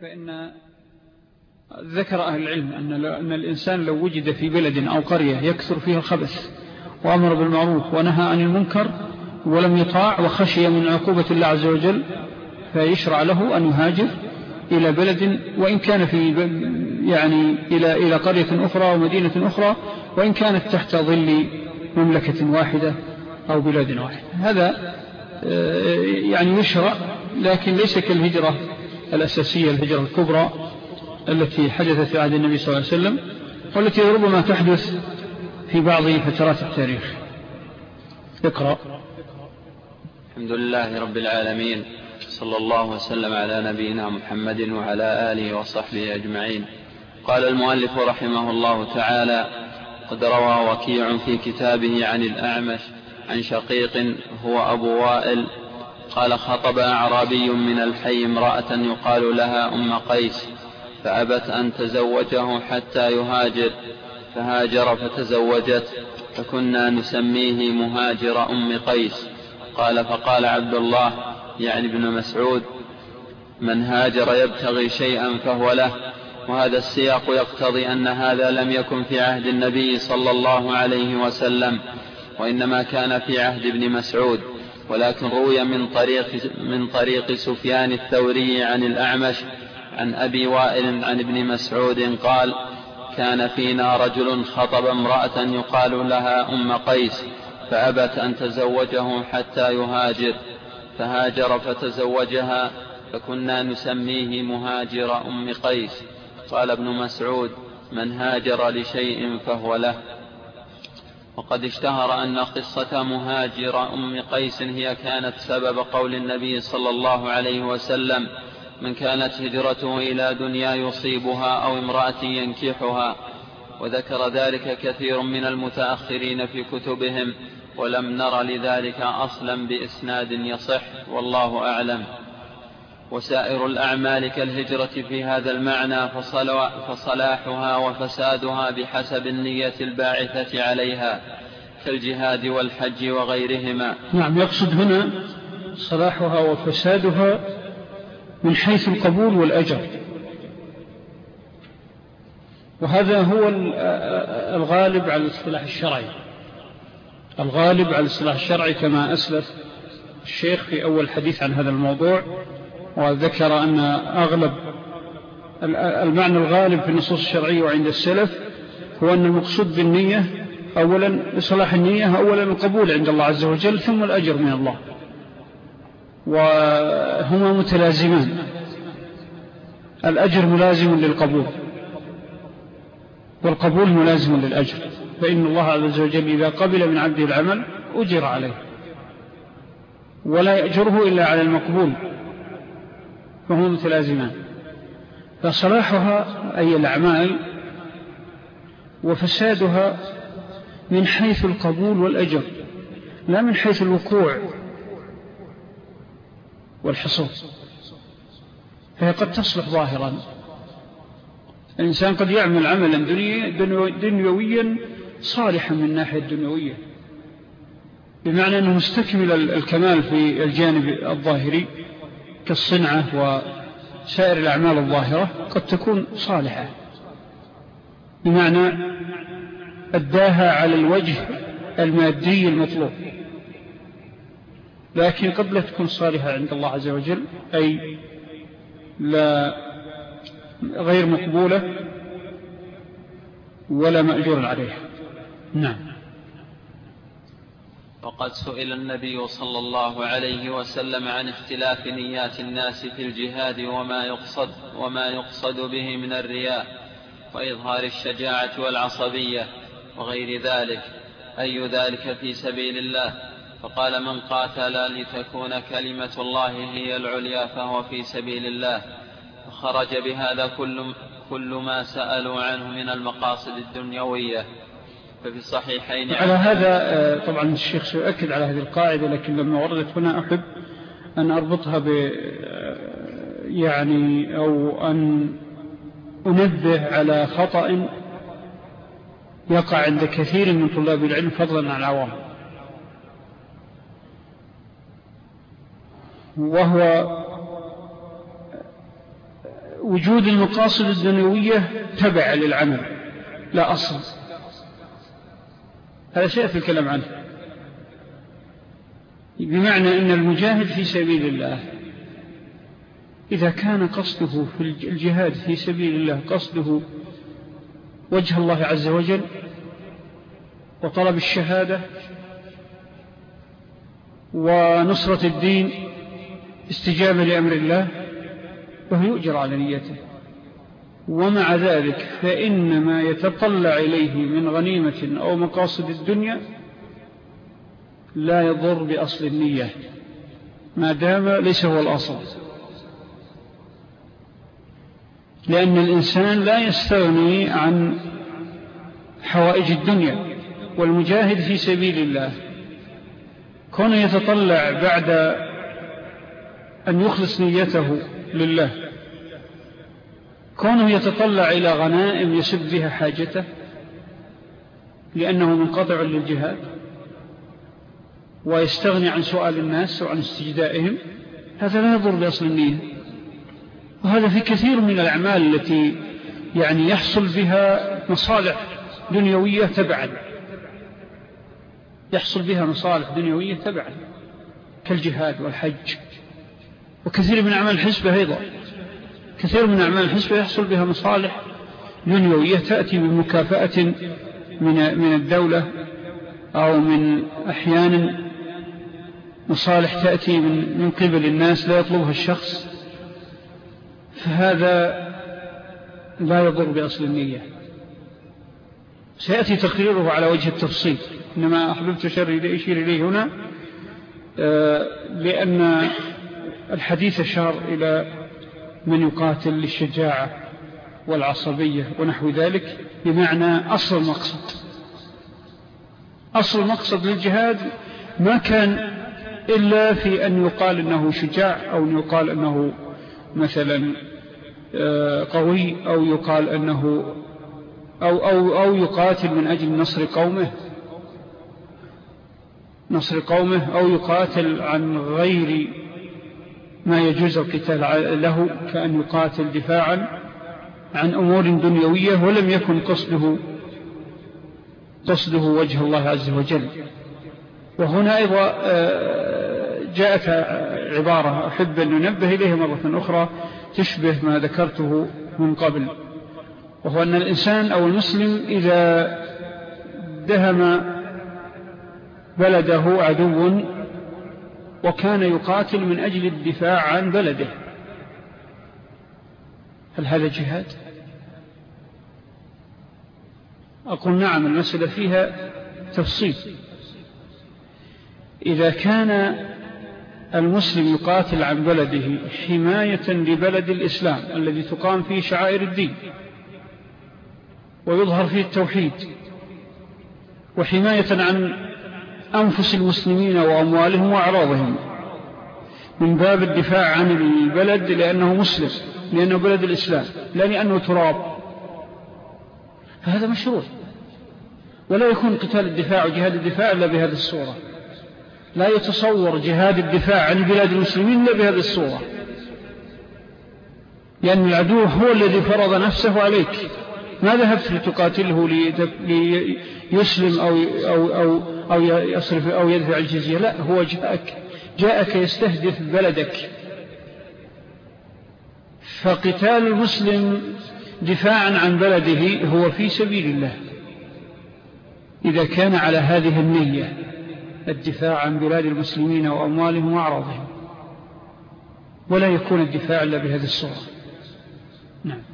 فإن ذكر أهل العلم أن, أن الإنسان لو وجد في بلد أو قرية يكثر فيها الخبث وأمر بالمعروف ونهى عن المنكر ولم يطاع وخشي من عقوبة الله عز وجل فيشرع له أن يهاجر إلى بلد وإن كان في يعني إلى, إلى قرية أخرى ومدينة أخرى وإن كانت تحت ظل مملكة واحدة أو بلاد واحدة. هذا آه، يعني يشرع لكن ليس كالهجرة. الأساسية الهجرة الكبرى التي حدثت في عهد النبي صلى الله عليه وسلم والتي ربما تحدث في بعض فترات التاريخ. اقرأ. الحمد لله رب العالمين صلى الله وسلم على نبينا محمد وعلى آله وصحبه أجمعين. قال المؤلف رحمه الله تعالى قد روى وكيع في كتابه عن الأعمش عن شقيق هو أبو وائل قال خطب أعرابي من الحي امرأة يقال لها أم قيس فأبت أن تزوجه حتى يهاجر فهاجر فتزوجت فكنا نسميه مهاجر أم قيس. قال فقال عبد الله يعني ابن مسعود من هاجر يبتغي شيئا فهو له وهذا السياق يقتضي أن هذا لم يكن في عهد النبي صلى الله عليه وسلم وإنما كان في عهد ابن مسعود. ولكن روي من طريق, من طريق سفيان الثوري عن الأعمش عن أبي وائل عن ابن مسعود قال كان فينا رجل خطب امرأة يقال لها أم قيس فأبت أن تزوجه حتى يهاجر فهاجر فتزوجها فكنا نسميه مهاجر أم قيس. قال ابن مسعود من هاجر لشيء فهو له. وقد اشتهر أن قصة مهاجر أم قيس هي كانت سبب قول النبي صلى الله عليه وسلم من كانت هجرته إلى دنيا يصيبها أو امرأة ينكحها وذكر ذلك كثير من المتأخرين في كتبهم ولم نر لذلك أصلا بإسناد يصح والله أعلم. وسائر الأعمال كالهجرة في هذا المعنى فصلاحها وفسادها بحسب النية الباعثة عليها كالجهاد والحج وغيرهما. نعم يقصد هنا صلاحها وفسادها من حيث القبول والأجر. وهذا هو الغالب على الاصطلاح الشرعي. الغالب على الاصطلاح الشرعي كما أسلف الشيخ في أول حديث عن هذا الموضوع وذكر أن أغلب المعنى الغالب في النصوص الشرعية وعند السلف هو أن المقصود بالنية أولا إصلاح النية أولا القبول عند الله عز وجل ثم الأجر من الله. وهما متلازمان. الأجر ملازم للقبول والقبول ملازم للأجر. فإن الله عز وجل إذا قبل من عبده العمل أجر عليه. ولا يأجره إلا على المقبول. فهما متلازمان. فصلاحها أي الأعمال وفسادها من حيث القبول والأجر لا من حيث الوقوع والحصول. فهي قد تصلح ظاهرا. الإنسان قد يعمل عملا دنيويا صالحا من الناحية الدنيوية. بمعنى أنه مستكمل الكمال في الجانب الظاهري. كالصنعة وسائر الأعمال الظاهرة قد تكون صالحة. بمعنى أداها على الوجه المادي المطلوب. لكن قد لا تكون صالحة عند الله عز وجل أي لا غير مقبولة ولا مأجور عليها. نعم. وقد سئل النبي صلى الله عليه وسلم عن اختلاف نيات الناس في الجهاد وما يقصد وما يقصد به من الرياء وإظهار الشجاعة والعصبية وغير ذلك. أي ذلك في سبيل الله؟ فقال من قاتل لتكون كلمة الله هي العليا فهو في سبيل الله. فخرج بهذا كل, كل ما سألوا عنه من المقاصد الدنيوية. ففي الصحيحين. على هذا آه، طبعا الشيخ سيؤكد على هذه القاعدة لكن لما وردت هنا أحب أن أربطها ب آه، يعني أو أن أنبه على خطأ يقع عند كثير من طلاب العلم فضلا عن العوام. وهو وجود المقاصد الدنيوية تبع للعمل لا أصل هذا سيأتي الكلام عنه. بمعنى أن المجاهد في سبيل الله إذا كان قصده في الجهاد في سبيل الله قصده وجه الله عز وجل وطلب الشهادة ونصرة الدين استجابة لأمر الله وهو يؤجر على نيته. ومع ذلك فإن ما يتطلع إليه من غنيمة أو مقاصد الدنيا لا يضر بأصل النية. ما دام ليس هو الأصل. لأن الإنسان لا يستغني عن حوائج الدنيا والمجاهد في سبيل الله. كون يتطلع بعد أن يخلص نيته لله كونه يتطلع إلى غنائم يسب بها حاجته لأنه منقطع للجهاد ويستغني عن سؤال الناس وعن استجدائهم هذا لا يضر بأصل النية. وهذا في كثير من الأعمال التي يعني يحصل بها مصالح دنيوية تبعا. يحصل بها مصالح دنيوية تبعا كالجهاد والحج. وكثير من أعمال الحسبة أيضا. كثير من أعمال الحسبة يحصل بها مصالح دنيوية تأتي بمكافأة من من الدولة أو من أحيان مصالح تأتي من, من قبل الناس لا يطلبها الشخص. فهذا لا يضر بأصل النية. سيأتي تقريره على وجه التفصيل. إنما أحببت شر أشير إليه هنا آه، لأن الحديث أشار إلى من يقاتل للشجاعة والعصبية ونحو ذلك بمعنى أصل المقصد. أصل المقصد للجهاد ما كان إلا في أن يقال أنه شجاع أو أن يقال أنه مثلا آه، قوي أو يقال أنه أو, أو, أو يقاتل من أجل نصر قومه. نصر قومه أو يقاتل عن غير ما يجوز القتال له كأن يقاتل دفاعا عن أمور دنيوية ولم يكن قصده قصده وجه الله عز وجل. وهنا أيضا آه، جاءت عبارة أحب أن ننبه إليها مرة أخرى تشبه ما ذكرته من قبل وهو أن الإنسان أو المسلم إذا دهم بلده عدو وكان يقاتل من أجل الدفاع عن بلده هل هذا جهاد؟ أقول نعم المسألة فيها تفصيل إذا كان المسلم يقاتل عن بلده حماية لبلد الإسلام الذي تقام فيه شعائر الدين ويظهر فيه التوحيد وحماية عن أنفس المسلمين وأموالهم وأعراضهم. من باب الدفاع عن البلد لأنه مسلم لأنه بلد الإسلام لا لأنه تراب. فهذا مشروع. ولا يكون قتال الدفاع وجهاد الدفاع إلا بهذه الصورة. لا يتصور جهاد الدفاع عن بلاد المسلمين إلا بهذه الصورة. لأن العدو هو الذي فرض نفسه عليك. ما ذهبت لتقاتله ليسلم أو, أو, أو, أو يصرف أو يدفع الجزية؟ لا هو جاءك جاءك يستهدف بلدك. فقتال المسلم دفاعا عن بلده هو في سبيل الله. إذا كان على هذه النية الدفاع عن بلاد المسلمين وأموالهم وأعراضهم ولا يكون الدفاع إلا بهذه الصورة. نعم.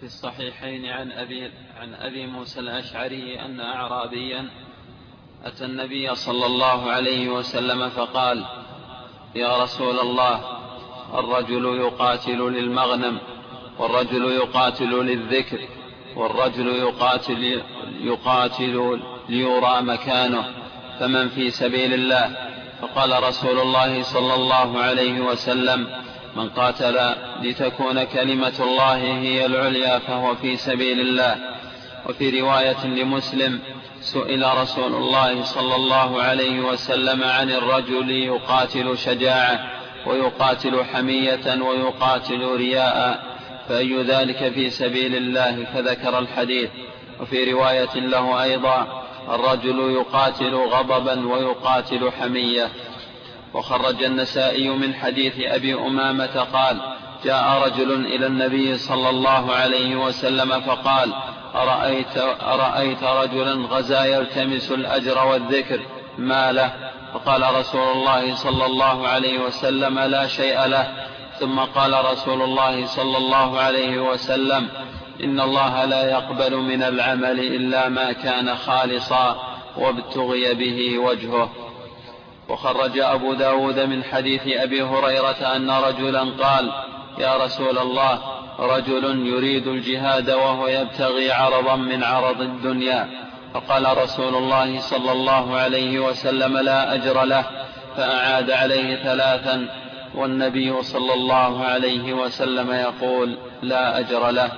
ففي الصحيحين عن أبي, عن أبي موسى الأشعري أن أعرابيا أتى النبي صلى الله عليه وسلم فقال يا رسول الله الرجل يقاتل للمغنم والرجل يقاتل للذكر والرجل يقاتل, يقاتل ليرى مكانه فمن في سبيل الله؟ فقال رسول الله صلى الله عليه وسلم من قاتل لتكون كلمة الله هي العليا فهو في سبيل الله. وفي رواية لمسلم سئل رسول الله صلى الله عليه وسلم عن الرجل يقاتل شجاعة ويقاتل حمية ويقاتل رياء فأي ذلك في سبيل الله؟ فذكر الحديث. وفي رواية له أيضا الرجل يقاتل غضبا ويقاتل حمية. وخرج النسائي من حديث أبي أمامة قال جاء رجل إلى النبي صلى الله عليه وسلم فقال أرأيت, أرأيت رجلا غزا يلتمس الأجر والذكر ما له؟ فقال رسول الله صلى الله عليه وسلم لا شيء له. ثم قال رسول الله صلى الله عليه وسلم إن الله لا يقبل من العمل إلا ما كان خالصا وابتغي به وجهه. وخرج أبو داود من حديث أبي هريرة أن رجلا قال يا رسول الله رجل يريد الجهاد وهو يبتغي عرضا من عرض الدنيا. فقال رسول الله صلى الله عليه وسلم لا أجر له. فأعاد عليه ثلاثا والنبي صلى الله عليه وسلم يقول لا أجر له.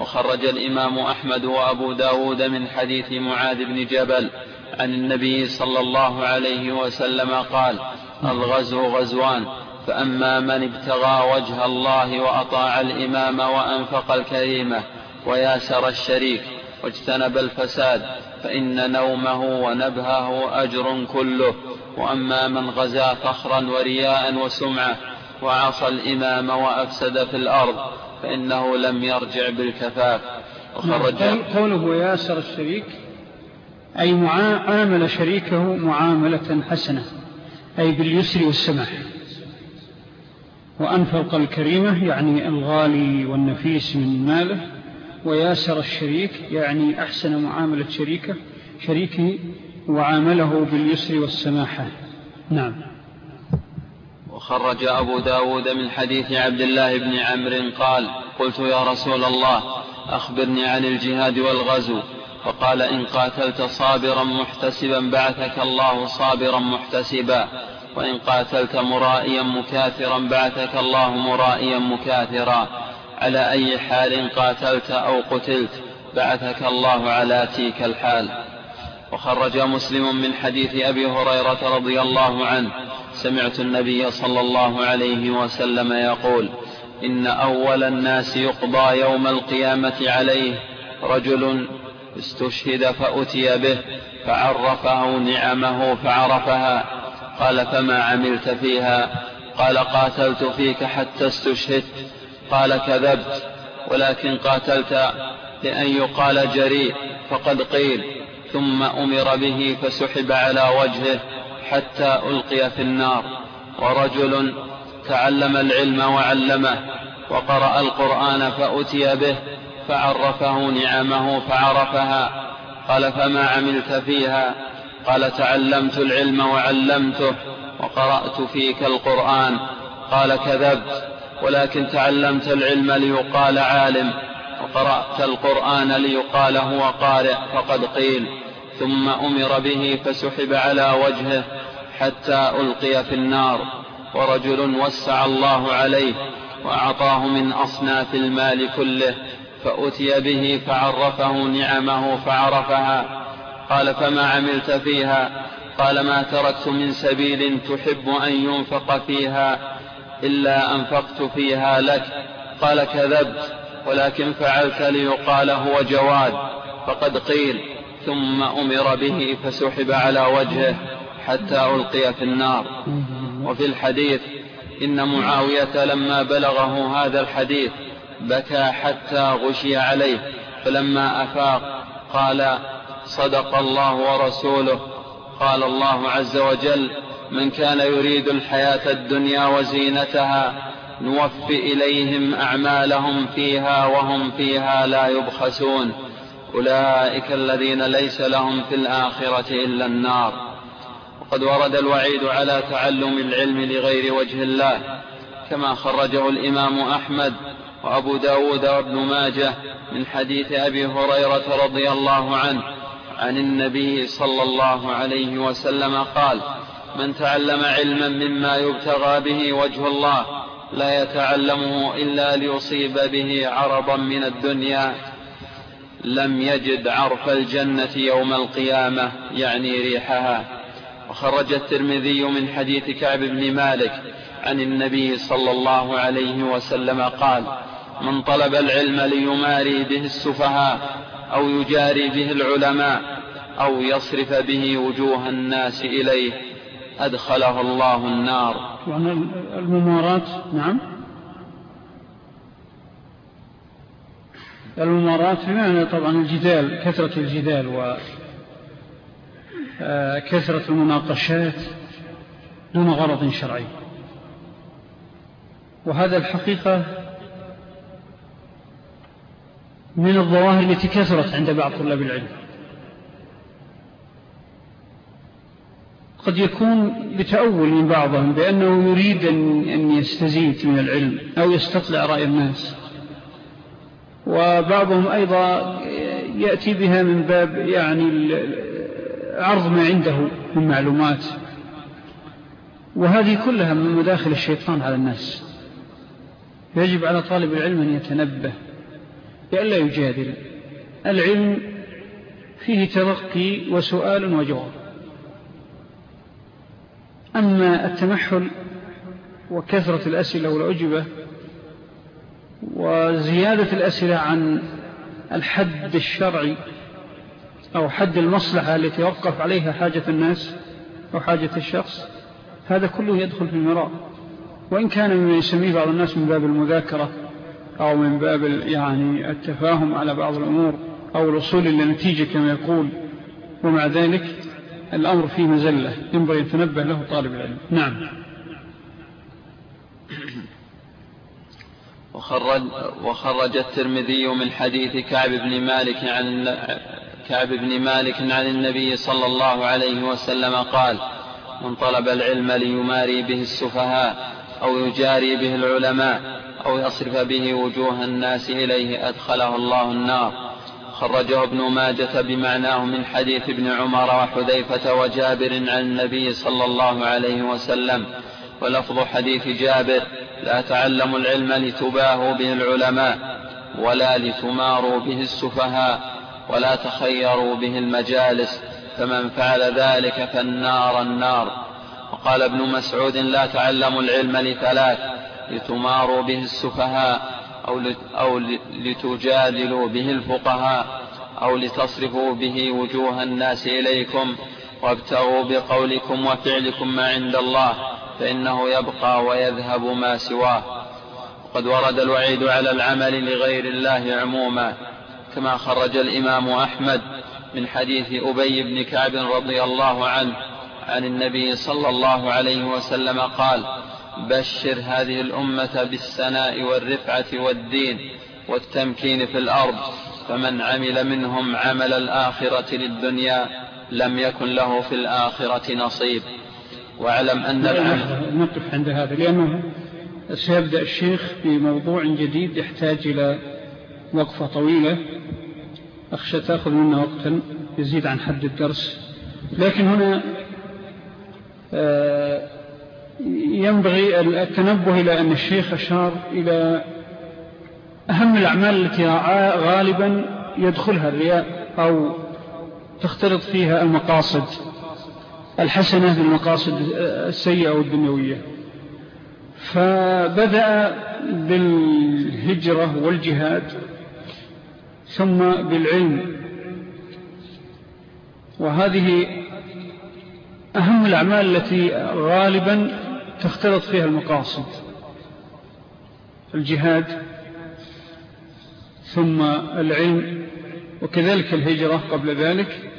وخرج الإمام أحمد وأبو داود من حديث معاذ بن جبل عن النبي صلى الله عليه وسلم قال الغزو غزوان فأما من ابتغى وجه الله وأطاع الإمام وأنفق الكريمة وياسر الشريك واجتنب الفساد فإن نومه ونبهه أجر كله. وأما من غزا فخرا ورياء وسمعة وعصى الإمام وأفسد في الأرض فإنه لم يرجع بالكفاف. وخرج قوله ياسر الشريك أي عامل شريكه معاملة حسنة أي باليسر والسماح. وأنفق الكريمة يعني الغالي والنفيس من ماله وياسر الشريك يعني أحسن معاملة شريكه شريكه وعامله باليسر والسماحة نعم. وخرج أبو داود من حديث عبد الله بن عمرو قال قلت يا رسول الله أخبرني عن الجهاد والغزو. فقال إن قاتلت صابرا محتسبا بعثك الله صابرا محتسبا وإن قاتلت مرائيا مكاثرا بعثك الله مرائيا مكاثرا. على أي حال قاتلت أو قتلت بعثك الله على تيك الحال. وخرج مسلم من حديث أبي هريرة رضي الله عنه سمعت النبي صلى الله عليه وسلم يقول إن أول الناس يقضى يوم القيامة عليه رجل استشهد فأتي به فعرفه نعمه فعرفها. قال فما عملت فيها؟ قال قاتلت فيك حتى استشهدت. قال كذبت ولكن قاتلت لأن يقال جريء فقد قيل. ثم أمر به فسحب على وجهه حتى ألقي في النار. ورجل تعلم العلم وعلمه وقرأ القرآن فأتي به فعرفه نعمه فعرفها. قال فما عملت فيها؟ قال تعلمت العلم وعلمته وقرأت فيك القرآن. قال كذبت ولكن تعلمت العلم ليقال عالم وقرأت القرآن ليقال هو قارئ. فقد قيل ثم أمر به فسحب على وجهه حتى ألقي في النار ورجل وسع الله عليه وأعطاه من أصناف المال كله. فأتي به فعرفه نعمه فعرفها. قال فما عملت فيها؟ قال ما تركت من سبيل تحب أن ينفق فيها إلا أنفقت فيها لك. قال كذبت ولكن فعلت ليقال هو جواد فقد قيل ثم أمر به فسحب على وجهه حتى ألقي في النار. وفي الحديث إن معاوية لما بلغه هذا الحديث بكى حتى غشي عليه فلما أفاق قال صدق الله ورسوله. قال الله عز وجل من كان يريد الحياة الدنيا وزينتها نوف إليهم أعمالهم فيها وهم فيها لا يبخسون. أولئك الذين ليس لهم في الآخرة إلا النار. وقد ورد الوعيد على تعلم العلم لغير وجه الله كما خرجه الإمام أحمد وأبو داود وابن ماجه من حديث أبي هريرة رضي الله عنه عن النبي صلى الله عليه وسلم قال من تعلم علما مما يبتغى به وجه الله لا يتعلمه إلا ليصيب به عرضا من الدنيا. لم يجد عرف الجنة يوم القيامة يعني ريحها. وخرج الترمذي من حديث كعب بن مالك عن النبي صلى الله عليه وسلم قال من طلب العلم ليماري به السفهاء أو يجاري به العلماء أو يصرف به وجوه الناس إليه. أدخله الله النار. يعني الممارات نعم. الممارات بمعنى طبعا الجدال كثرة الجدال وكثرة آه، المناقشات دون غرض شرعي. وهذا الحقيقة من الظواهر التي كثرت عند بعض طلاب العلم. قد يكون بتأول من بعضهم بأنه يريد أن يستزيد من العلم أو يستطلع رأي الناس. وبعضهم أيضا يأتي بها من باب يعني عرض ما عنده من معلومات. وهذه كلها من مداخل الشيطان على الناس. يجب على طالب العلم أن يتنبه. لئلا يجادل. العلم فيه ترقي وسؤال وجواب. أما التمحل وكثرة الأسئلة والعجبة وزيادة الأسئلة عن الحد الشرعي أو حد المصلحة التي وقف عليها حاجة الناس أو حاجة الشخص هذا كله يدخل في المراء. وإن كان مما يسميه بعض الناس من باب المذاكرة أو من باب يعني التفاهم على بعض الأمور أو الوصول إلى نتيجة كما يقول. ومع ذلك الأمر فيه مزلة. ينبغي أن تنبه له طالب العلم. نعم. وخرج, وخرج الترمذي من حديث كعب بن مالك عن كعب بن مالك عن النبي صلى الله عليه وسلم قال من طلب العلم ليماري به السفهاء أو يجاري به العلماء أو يصرف به وجوه الناس إليه أدخله الله النار. خرجه ابن ماجة بمعناه من حديث ابن عمر وحذيفة وجابر عن النبي صلى الله عليه وسلم. ولفظ حديث جابر لا تعلموا العلم لتباهوا به العلماء ولا لتماروا به السفهاء ولا تخيروا به المجالس فمن فعل ذلك فالنار النار. وقال ابن مسعود لا تعلموا العلم لثلاث لتماروا به السفهاء أو, أو لتجادلوا به الفقهاء أو لتصرفوا به وجوه الناس إليكم وابتغوا بقولكم وفعلكم ما عند الله فإنه يبقى ويذهب ما سواه. وقد ورد الوعيد على العمل لغير الله عموما كما خرج الإمام أحمد من حديث أبي بن كعب رضي الله عنه عن النبي صلى الله عليه وسلم قال بشر هذه الأمة بالسناء والرفعة والدين والتمكين في الأرض فمن عمل منهم عمل الآخرة للدنيا لم يكن له في الآخرة نصيب. واعلم أن العمل نقف عند هذا لأنه سيبدأ الشيخ بموضوع جديد يحتاج إلى وقفة طويلة. أخشى تأخذ منا وقتا يزيد عن حد الدرس. لكن هنا آه، ينبغي التنبه إلى أن الشيخ أشار إلى أهم الأعمال التي غالبا يدخلها الرياء أو تختلط فيها المقاصد الحسنة بالمقاصد السيئة والدنيوية. فبدأ بالهجرة والجهاد ثم بالعلم. وهذه أهم الأعمال التي غالبا تختلط فيها المقاصد. الجهاد ثم العلم وكذلك الهجرة قبل ذلك.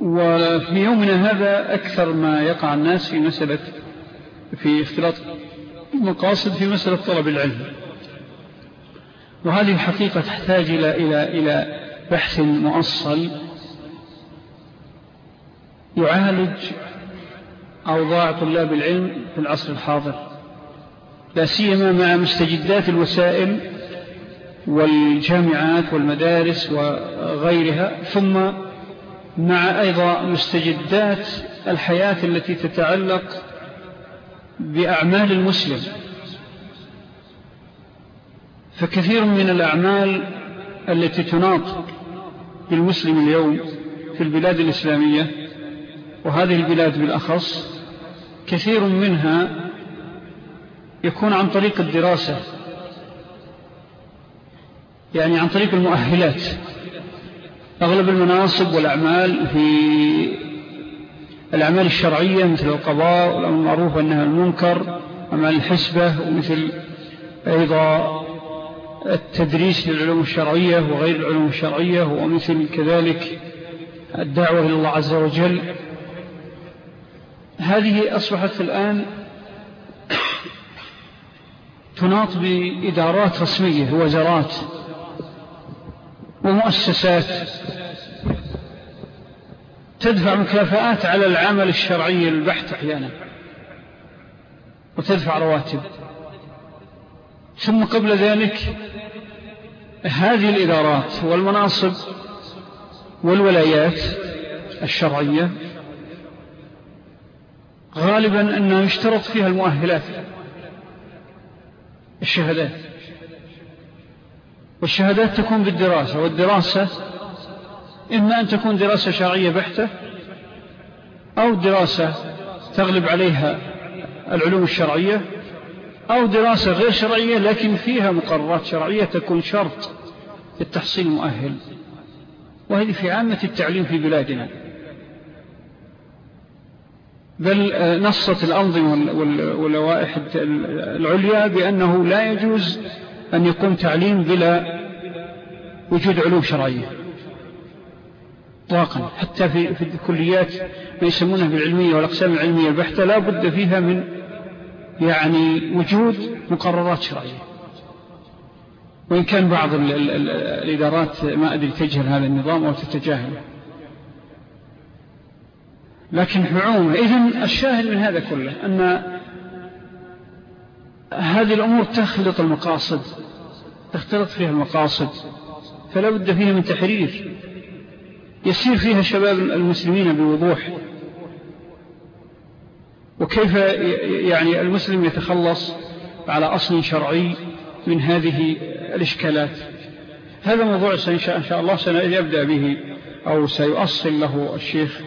وفي يومنا هذا أكثر ما يقع الناس في مسألة في اختلاط المقاصد في مسألة طلب العلم. وهذه الحقيقة تحتاج إلى, إلى, إلى بحث مؤصل يعالج أوضاع طلاب العلم في العصر الحاضر. لا سيما مع مستجدات الوسائل والجامعات والمدارس وغيرها ثم مع أيضا مستجدات الحياة التي تتعلق بأعمال المسلم. فكثير من الأعمال التي تناط بالمسلم اليوم في البلاد الإسلامية وهذه البلاد بالأخص كثير منها يكون عن طريق الدراسة يعني عن طريق المؤهلات. أغلب المناصب والأعمال في الأعمال الشرعية مثل القضاء والأمر المعروف أنها المنكر أعمال الحسبة ومثل أيضا التدريس للعلوم الشرعية وغير العلوم الشرعية ومثل كذلك الدعوة إلى الله عز وجل. هذه أصبحت الآن تناط بإدارات رسمية وزارات ومؤسسات. تدفع مكافآت على العمل الشرعي البحث أحيانا وتدفع رواتب. ثم قبل ذلك هذه الإدارات والمناصب والولايات الشرعية غالبا أنه يشترط فيها المؤهلات الشهادات. والشهادات تكون بالدراسة والدراسة إما أن تكون دراسة شرعية بحتة أو دراسة تغلب عليها العلوم الشرعية أو دراسة غير شرعية لكن فيها مقررات شرعية تكون شرط للتحصيل المؤهل. وهذه في عامة التعليم في بلادنا. بل نصت الأنظمة واللوائح العليا بأنه لا يجوز أن يكون تعليم بلا وجود علوم شرعية. اطلاقا. حتى في, الكليات ما يسمونها بالعلمية والأقسام العلمية البحتة لا بد فيها من يعني وجود مقررات شرعية. وإن كان بعض ال ال ال الإدارات ما أدري تجهل هذا النظام أو تتجاهله. لكن عمومه إذن الشاهد من هذا كله أن هذه الأمور تخلط المقاصد تختلط فيها المقاصد فلا بد فيها من تحرير. يسير فيها شباب المسلمين بوضوح. وكيف يعني المسلم يتخلص على أصل شرعي من هذه الإشكالات؟ هذا موضوع إن شاء الله سنبدأ به أو سيؤصل له الشيخ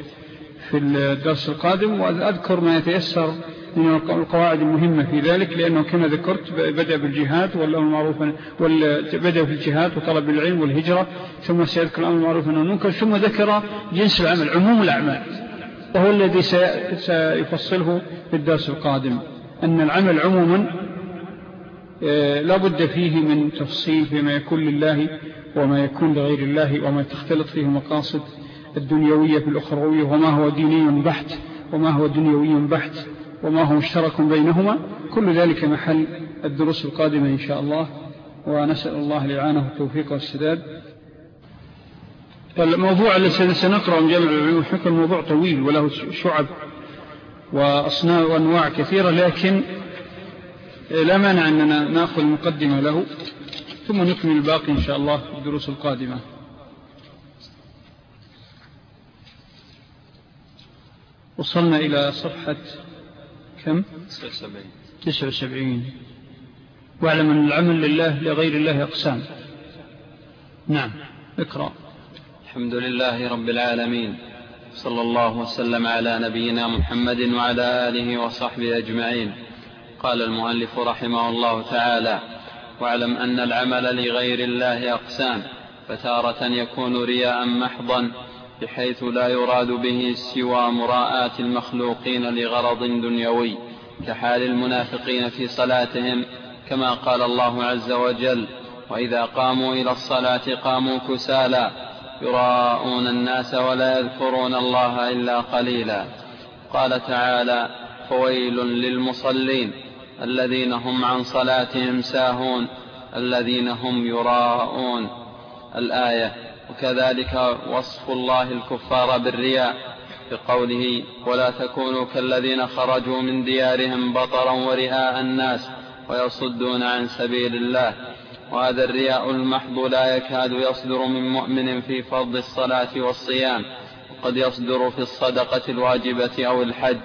في الدرس القادم وأذكر ما يتيسر من القواعد المهمة في ذلك لأنه كما ذكرت بدأ بالجهاد والأمر المعروف بدأ في الجهاد وطلب العلم والهجرة ثم سيذكر الأمر المعروف أنه المنكر ثم ذكر جنس العمل عموم الأعمال وهو الذي سيفصله في الدرس القادم. أن العمل عموما آه، لا بد فيه من تفصيل فيما يكون لله وما يكون لغير الله وما تختلط فيه مقاصد الدنيوية في الأخروية وما هو ديني بحت وما هو دنيوي بحت وما هو مشترك بينهما. كل ذلك محل الدروس القادمة إن شاء الله. ونسأل الله لعانه التوفيق والسداد. الموضوع الذي سنقرأ من جامع العلوم الحكم موضوع طويل وله شعب وأصناع وأنواع كثيرة لكن لا مانع أننا نأخذ مقدمة له ثم نكمل الباقي إن شاء الله في الدروس القادمة. وصلنا إلى صفحة كم؟ 79 79 واعلم أن العمل لله لغير الله أقسام. نعم اقرأ. الحمد لله رب العالمين صلى الله وسلم على نبينا محمد وعلى آله وصحبه أجمعين. قال المؤلف رحمه الله تعالى واعلم أن العمل لغير الله أقسام فتارة يكون رياء محضا بحيث لا يراد به سوى مراءاة المخلوقين لغرض دنيوي كحال المنافقين في صلاتهم كما قال الله عز وجل وإذا قاموا إلى الصلاة قاموا كسالى يراءون الناس ولا يذكرون الله إلا قليلا. قال تعالى فويل للمصلين الذين هم عن صلاتهم ساهون الذين هم يراءون. الآية وكذلك وصف الله الكفار بالرياء بقوله ولا تكونوا كالذين خرجوا من ديارهم بطرا ورئاء الناس ويصدون عن سبيل الله. وهذا الرياء المحض لا يكاد يصدر من مؤمن في فرض الصلاة والصيام وقد يصدر في الصدقة الواجبة أو الحج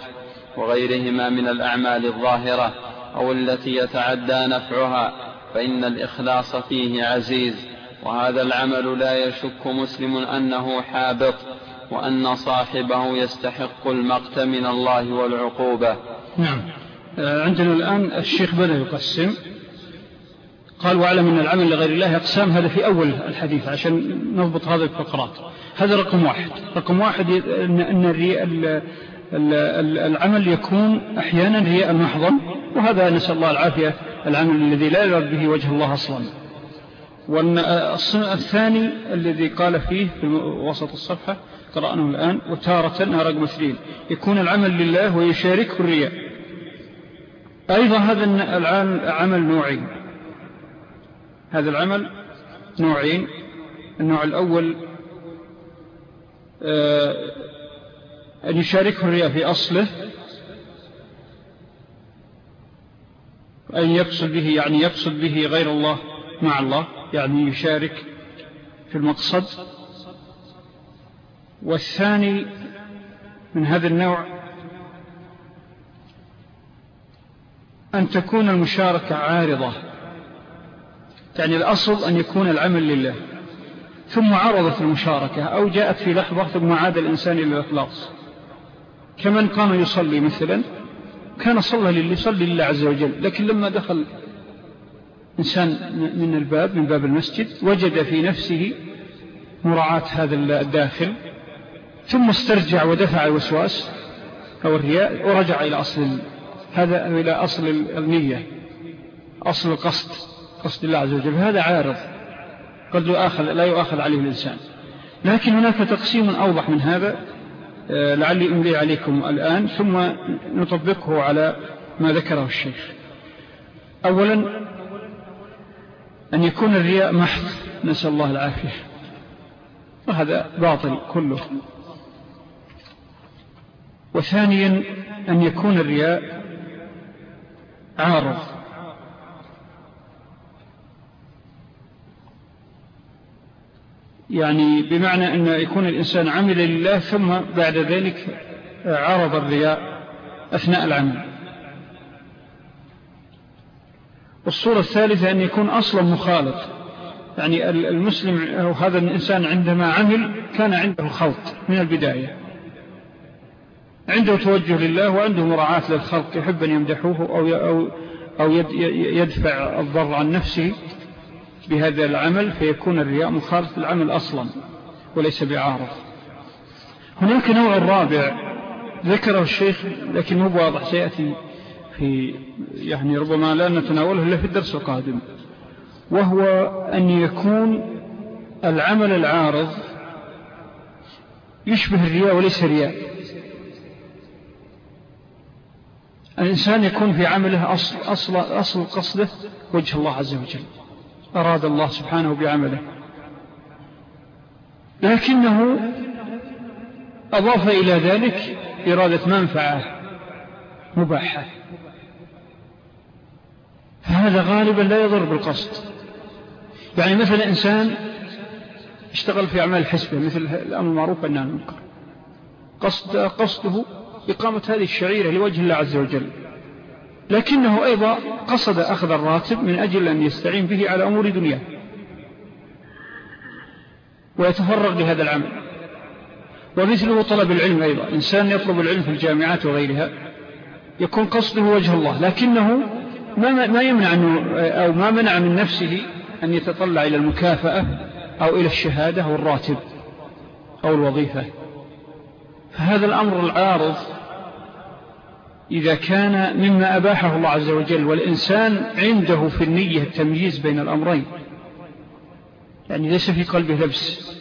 وغيرهما من الأعمال الظاهرة أو التي يتعدى نفعها فإن الإخلاص فيه عزيز. وهذا العمل لا يشك مسلم أنه حابط وأن صاحبه يستحق المقت من الله والعقوبة. نعم. آه، عندنا الآن الشيخ بدأ يقسم قال واعلم أن العمل لغير الله أقسام. هذا في أول الحديث عشان نضبط هذه الفقرات. هذا رقم واحد. رقم واحد أن العمل يكون أحيانا رياء محضا وهذا نسأل الله العافية العمل الذي لا يرد به وجه الله أصلا. والثاني الذي قال فيه في وسط الصفحة قرأناه الآن وتارة رقم اثنين يكون العمل لله ويشاركه الرياء. أيضا هذا العمل نوعين. هذا العمل نوعين. النوع الأول آه، أن يشاركه الرياء في أصله. أن يقصد به يعني يقصد به غير الله. مع الله يعني يشارك في المقصد. والثاني من هذا النوع أن تكون المشاركة عارضة يعني الأصل أن يكون العمل لله. ثم عرضت المشاركة أو جاءت في لحظة ثم عاد الإنسان إلى الإخلاص. كمن قام يصلي مثلا كان صلى لله يصلي لله عز وجل لكن لما دخل إنسان من الباب من باب المسجد وجد في نفسه مراعاة هذا الداخل ثم استرجع ودفع الوسواس أو الرياء ورجع إلى أصل هذا إلى أصل النية أصل القصد قصد الله عز وجل. هذا عارض قد يؤخذ لا يؤخذ عليه الإنسان. لكن هناك تقسيم أوضح من هذا آه، لعلي أملي عليكم الآن ثم نطبقه على ما ذكره الشيخ. أولا أن يكون الرياء محض. نسأل الله العافية. وهذا باطل كله. وثانيا أن يكون الرياء عارض. يعني بمعنى أن يكون الإنسان عمل لله ثم بعد ذلك عرض الرياء أثناء العمل. والصورة الثالثة أن يكون أصلا مخالط. يعني المسلم أو هذا الإنسان عندما عمل كان عنده خلط من البداية. عنده توجه لله وعنده مراعاة للخلق يحب أن يمدحوه أو, أو, أو يدفع الضر عن نفسه بهذا العمل فيكون الرياء مخالف العمل أصلا وليس بعارض. هناك نوع الرابع ذكره الشيخ لكن مو واضح سيأتي. في يعني ربما لا نتناوله إلا في الدرس القادم وهو أن يكون العمل العارض يشبه الرياء وليس رياء. الإنسان يكون في عمله أصل, أصل, أصل قصده وجه الله عز وجل أراد الله سبحانه بعمله. لكنه أضاف إلى ذلك إرادة منفعة. مباحة. فهذا غالبا لا يضر بالقصد. يعني مثلا إنسان اشتغل في أعمال الحسبة مثل الأمر المعروف أنه المنكر. قصد قصده إقامة هذه الشعيرة لوجه الله عز وجل. لكنه أيضا قصد أخذ الراتب من أجل أن يستعين به على أمور دنياه. ويتفرغ لهذا العمل. ومثله طلب العلم أيضا. إنسان يطلب العلم في الجامعات وغيرها. يكون قصده وجه الله لكنه ما, ما يمنع أنه أو ما منع من نفسه أن يتطلع إلى المكافأة أو إلى الشهادة أو الراتب أو الوظيفة. فهذا الأمر العارض إذا كان مما أباحه الله عز وجل والإنسان عنده في النية التمييز بين الأمرين. يعني ليس في قلبه لبس.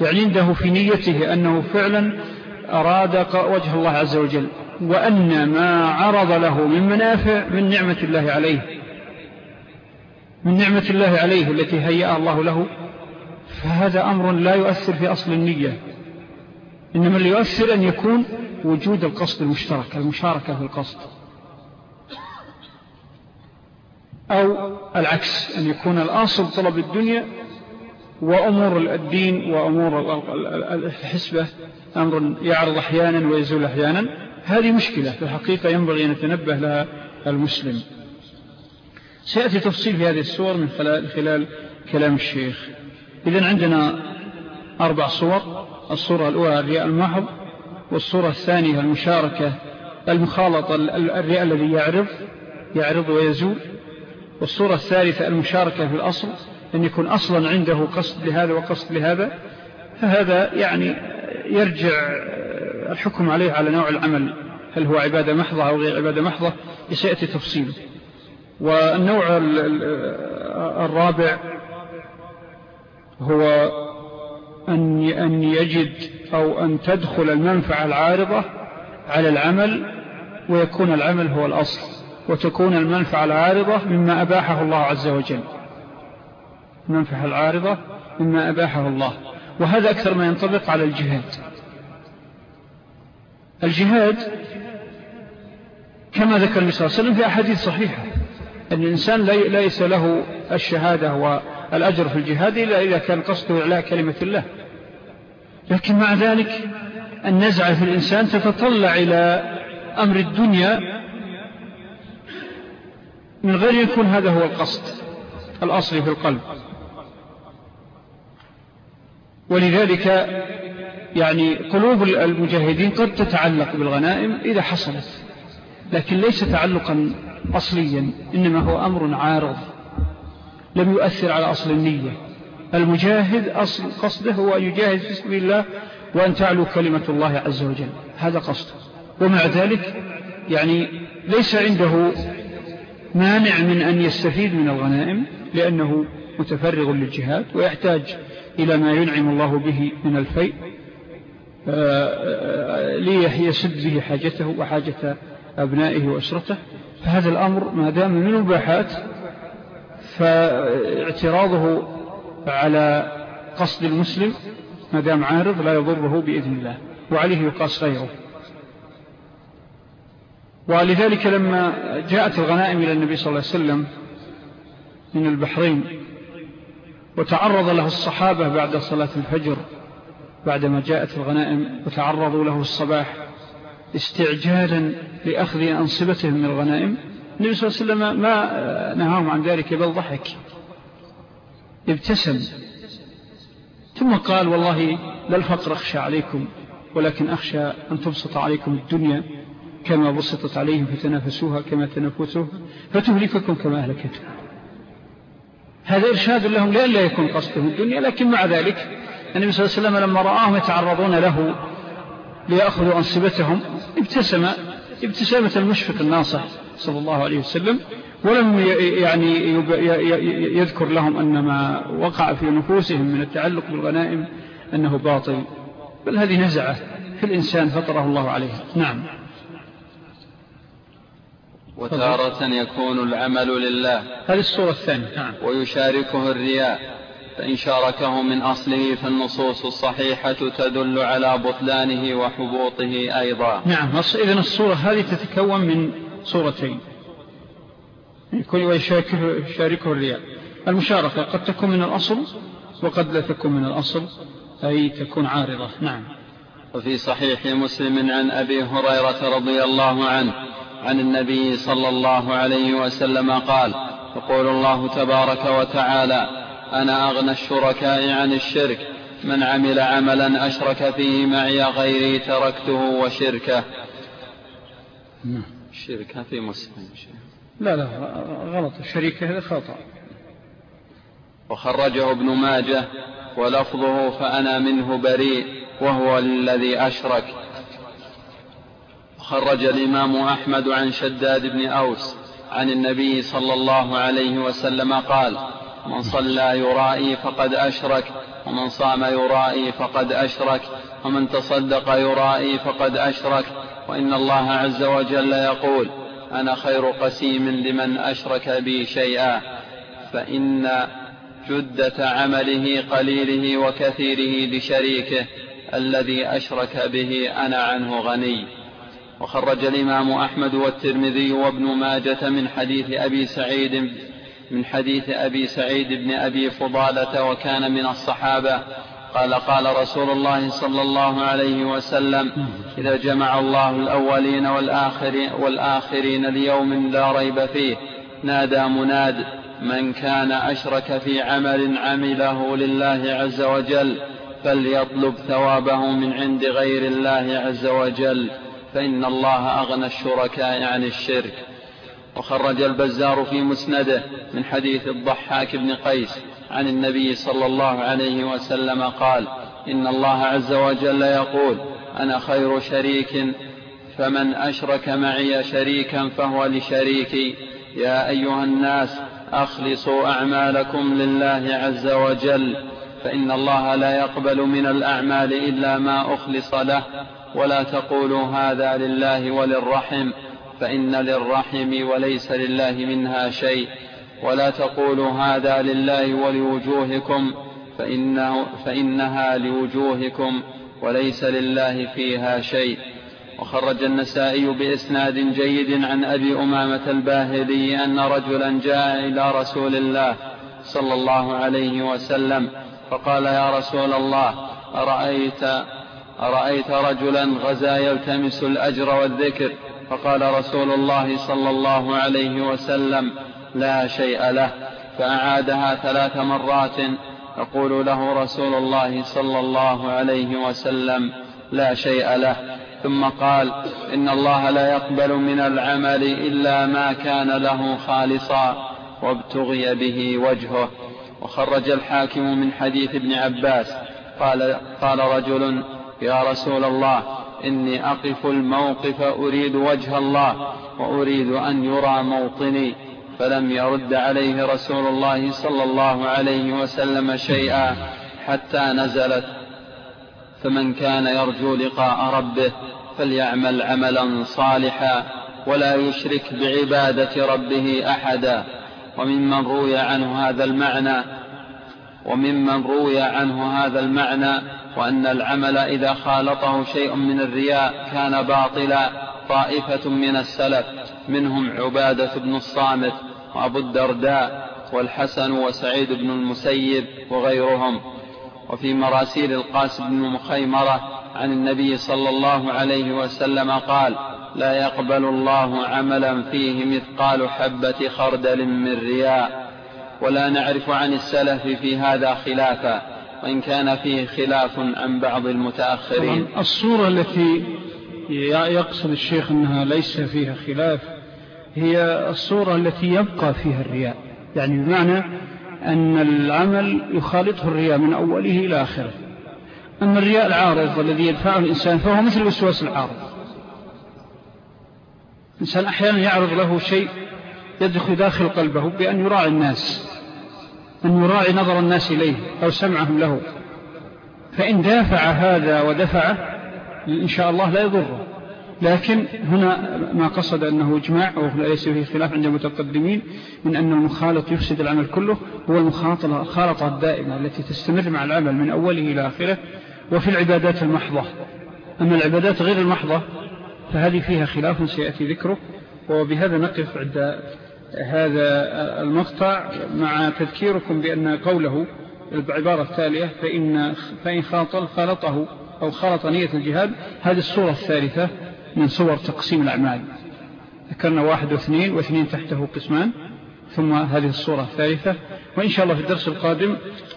يعني عنده في نيته أنه فعلا أراد وجه الله عز وجل. وأن ما عرض له من منافع من نعمة الله عليه. من نعمة الله عليه التي هيأ الله له. فهذا أمر لا يؤثر في أصل النية. إنما اللي يؤثر أن يكون وجود القصد المشترك المشاركة في القصد. أو العكس أن يكون الأصل طلب الدنيا وأمور الدين وأمور الحسبة أمر يعرض أحيانا ويزول أحيانا. هذه مشكلة في الحقيقة ينبغي أن يتنبه لها المسلم. سيأتي تفصيل في هذه الصور من خلال, خلال كلام الشيخ. إذن عندنا أربع صور الصورة الأولى الرياء المحض والصورة الثانية المشاركة المخالطة الرئة الذي يعرض يعرض ويزول. والصورة الثالثة المشاركة في الأصل أن يكون أصلا عنده قصد لهذا وقصد لهذا فهذا يعني يرجع الحكم عليه على نوع العمل هل هو عبادة محضة أو غير عبادة محضة سيأتي تفصيله. والنوع الرابع هو أن يجد أو أن تدخل المنفعة العارضة على العمل ويكون العمل هو الأصل وتكون المنفعة العارضة مما أباحه الله عز وجل. المنفعة العارضة مما أباحه الله. وهذا أكثر ما ينطبق على الجهاد. الجهاد كما ذكر النبي صلى الله عليه وسلم في أحاديث صحيحة أن الإنسان ليس له الشهادة والأجر في الجهاد إلا إذا كان قصده إعلاء كلمة الله. لكن مع ذلك النزعة في الإنسان تتطلع إلى أمر الدنيا من غير يكون هذا هو القصد الأصلي في القلب. ولذلك يعني قلوب المجاهدين قد تتعلق بالغنائم إذا حصلت لكن ليس تعلقا أصليا إنما هو أمر عارض لم يؤثر على أصل النية. المجاهد أصل قصده هو أن يجاهد في سبيل الله وأن تعلو كلمة الله عز وجل. هذا قصده. ومع ذلك يعني ليس عنده مانع من أن يستفيد من الغنائم لأنه متفرغ للجهاد ويحتاج إلى ما ينعم الله به من الفيء. آه، ليسد به حاجته وحاجة أبنائه وأسرته. فهذا الأمر ما دام من المباحات فاعتراضه على قصد المسلم ما دام عارض لا يضره بإذن الله وعليه يقاس غيره. ولذلك لما جاءت الغنائم إلى النبي صلى الله عليه وسلم من البحرين وتعرض له الصحابة بعد صلاة الفجر بعدما جاءت الغنائم وتعرضوا له الصباح استعجالا لأخذ أنصبتهم من الغنائم النبي صلى الله عليه وسلم ما نهاهم عن ذلك بل ضحك. ابتسم. ثم قال والله لا الفقر أخشى عليكم ولكن أخشى أن تبسط عليكم الدنيا كما بسطت عليهم فتنافسوها كما تنافسوها فتهلككم كما أهلكتهم هذا إرشاد لهم لأن لا يكون قصدهم الدنيا لكن مع ذلك النبي صلى الله عليه وسلم لما رآهم يتعرضون له ليأخذوا أنصبتهم ابتسم ابتسامة المشفق الناصح صلى الله عليه وسلم ولم يعني يذكر لهم أن ما وقع في نفوسهم من التعلق بالغنائم أنه باطل. بل هذه نزعة في الإنسان فطره الله عليها. نعم. وتارة يكون العمل لله. هذه الصورة الثانية. نعم. ويشاركه الرياء. فإن شاركه من أصله فالنصوص الصحيحة تدل على بطلانه وحبوطه أيضا. نعم إذن الصورة هذه تتكون من صورتين. يكون ويشاركه الرياء المشاركة قد تكون من الأصل وقد لا تكون من الأصل أي تكون عارضة. نعم. وفي صحيح مسلم عن أبي هريرة رضي الله عنه عن النبي صلى الله عليه وسلم قال يقول الله تبارك وتعالى أنا أغنى الشركاء عن الشرك من عمل عملا أشرك فيه معي غيري تركته وشركه. الشركة في مسلم. لا لا غلط الشركة هذا خطأ. وخرجه ابن ماجه ولفظه فأنا منه بريء وهو الذي أشرك. خرج الإمام أحمد عن شداد بن أوس عن النبي صلى الله عليه وسلم قال من صلى يرائي فقد أشرك ومن صام يرائي فقد أشرك ومن تصدق يرائي فقد أشرك. وإن الله عز وجل يقول أنا خير قسيم لمن أشرك بي شيئا. فإن جدة عمله قليله وكثيره لشريكه الذي أشرك به أنا عنه غني. وخرج الإمام أحمد والترمذي وابن ماجة من حديث أبي سعيد من حديث أبي سعيد بن أبي فضالة وكان من الصحابة قال قال رسول الله صلى الله عليه وسلم إذا جمع الله الأولين والآخرين, والآخرين ليوم لا ريب فيه نادى مناد من كان أشرك في عمل عمله لله عز وجل فليطلب ثوابه من عند غير الله عز وجل فإن الله أغنى الشركاء عن الشرك. وخرج البزار في مسنده من حديث الضحاك بن قيس عن النبي صلى الله عليه وسلم قال إن الله عز وجل يقول أنا خير شريك فمن أشرك معي شريكا فهو لشريكي. يا أيها الناس أخلصوا أعمالكم لله عز وجل فإن الله لا يقبل من الأعمال إلا ما أخلص له ولا تقولوا هذا لله وللرحم. فإن للرحم وليس لله منها شيء. ولا تقولوا هذا لله ولوجوهكم فإنه فإنها لوجوهكم وليس لله فيها شيء. وخرج النسائي بإسناد جيد عن أبي أمامة الباهلي أن رجلا جاء إلى رسول الله صلى الله عليه وسلم فقال يا رسول الله أرأيت أرأيت رجلا غزا يلتمس الأجر والذكر فقال رسول الله صلى الله عليه وسلم لا شيء له فأعادها ثلاث مرات. يقول له رسول الله صلى الله عليه وسلم لا شيء له. ثم قال إن الله لا يقبل من العمل إلا ما كان له خالصا وابتغي به وجهه. وخرج الحاكم من حديث ابن عباس قال, قال رجل يا رسول الله إني أقف الموقف أريد وجه الله وأريد أن يرى موطني فلم يرد عليه رسول الله صلى الله عليه وسلم شيئا حتى نزلت. فمن كان يرجو لقاء ربه فليعمل عملا صالحا ولا يشرك بعبادة ربه أحدا. وممن روي عنه هذا المعنى وممن روي عنه هذا المعنى وأن العمل إذا خالطه شيء من الرياء كان باطلا طائفة من السلف منهم عبادة بن الصامت وأبو الدرداء والحسن وسعيد بن المسيب وغيرهم. وفي مراسيل القاسم بن مخيمرة عن النبي صلى الله عليه وسلم قال لا يقبل الله عملا فيه مثقال حبة خردل من رياء. ولا نعرف عن السلف في هذا خلافا. وإن كان فيه خلاف عن بعض المتأخرين. الصورة التي يقصد الشيخ أنها ليس فيها خلاف هي الصورة التي يبقى فيها الرياء. يعني بمعنى أن العمل يخالطه الرياء من أوله إلى آخره. أما الرياء العارض الذي يدفعه الإنسان فهو مثل الوسواس العارض. الإنسان أحيانا يعرض له شيء يدخل داخل قلبه بأن يراعي الناس. أن يراعي نظر الناس إليه أو سمعهم له. فإن دافع هذا ودفعه إن شاء الله لا يضره. لكن هنا ما قصد أنه إجماع وليس فيه خلاف عند المتقدمين من أن المخالط يفسد العمل كله هو المخالطة الدائمة التي تستمر مع العمل من أوله إلى آخره وفي العبادات المحضة. أما العبادات غير المحضة فهذه فيها خلاف سيأتي ذكره وبهذا نقف عند هذا المقطع مع تذكيركم بأن قوله العبارة التالية فإن, فإن خاطل خلطه أو خلط نية الجهاد هذه الصورة الثالثة من صور تقسيم الأعمال. ذكرنا واحد واثنين واثنين تحته قسمان ثم هذه الصورة الثالثة. وإن شاء الله في الدرس القادم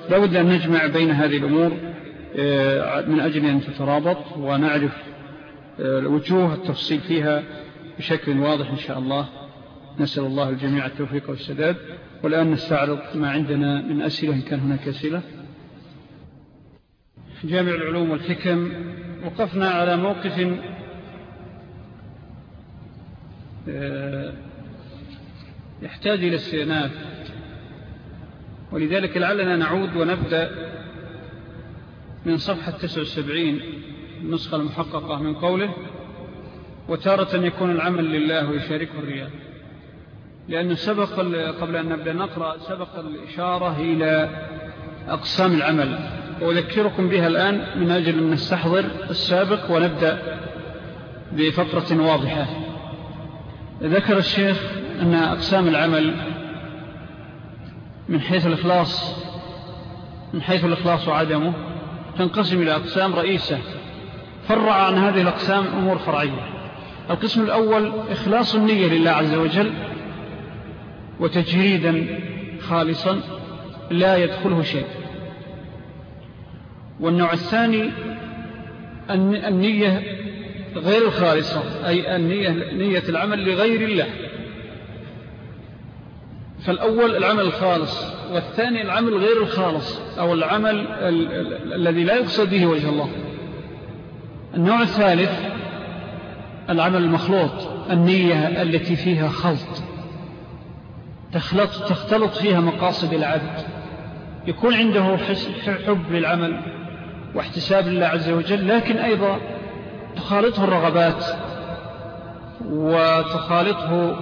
لابد أن نجمع بين هذه الأمور آه، من أجل أن تترابط ونعرف آه، وجوه التفصيل فيها بشكل واضح إن شاء الله. نسأل الله الجميع التوفيق والسداد والآن نستعرض ما عندنا من أسئلة إن كان هناك أسئلة. جامع العلوم والحكم وقفنا على موقف آه، يحتاج إلى استئناف. ولذلك لعلنا نعود ونبدأ من صفحة 79 النسخة المحققة من قوله وتارة يكون العمل لله ويشاركه الرياء لأنه سبق قبل أن نبدأ نقرأ سبق الإشارة إلى أقسام العمل. وأذكركم بها الآن من أجل أن نستحضر السابق ونبدأ بفقرة واضحة. ذكر الشيخ أن أقسام العمل من حيث الإخلاص من حيث الإخلاص وعدمه تنقسم إلى أقسام رئيسة. فرع عن هذه الأقسام أمور فرعية. القسم الأول إخلاص النية لله عز وجل وتجريدا خالصا لا يدخله شيء. والنوع الثاني النية غير الخالصة أي النية نية العمل لغير الله. فالأول العمل الخالص والثاني العمل غير الخالص أو العمل الذي لا يقصد به وجه الله. النوع الثالث العمل المخلوط النية التي فيها خلط. تخلط تختلط فيها مقاصد العبد. يكون عنده حب للعمل واحتساب لله عز وجل لكن أيضا تخالطه الرغبات وتخالطه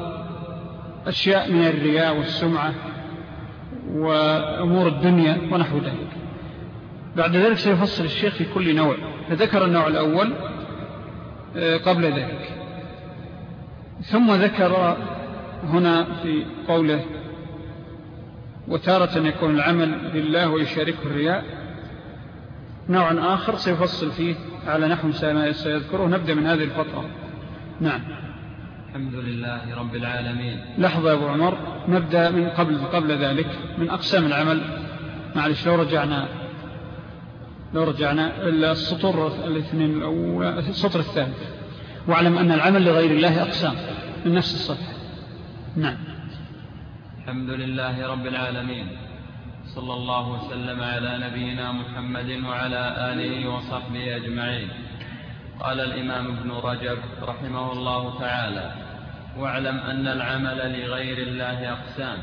أشياء من الرياء والسمعة وأمور الدنيا ونحو ذلك. بعد ذلك سيفصل الشيخ في كل نوع. فذكر النوع الأول آه، قبل ذلك. ثم ذكر هنا في قوله وتارة يكون العمل لله ويشاركه الرياء نوع آخر سيفصل فيه على نحو سيذكره. نبدأ من هذه الفترة. نعم. الحمد لله رب العالمين. لحظة يا أبو عمر. نبدأ من قبل, قبل ذلك من أقسام العمل. معلش لو رجعنا لو رجعنا السطر الاثنين السطر الثالث. واعلم أن العمل لغير الله أقسام من نفس الصفحة. نعم. الحمد لله رب العالمين. صلى الله وسلم على نبينا محمد وعلى آله وصحبه أجمعين. قال الإمام ابن رجب رحمه الله تعالى واعلم أن العمل لغير الله أقسام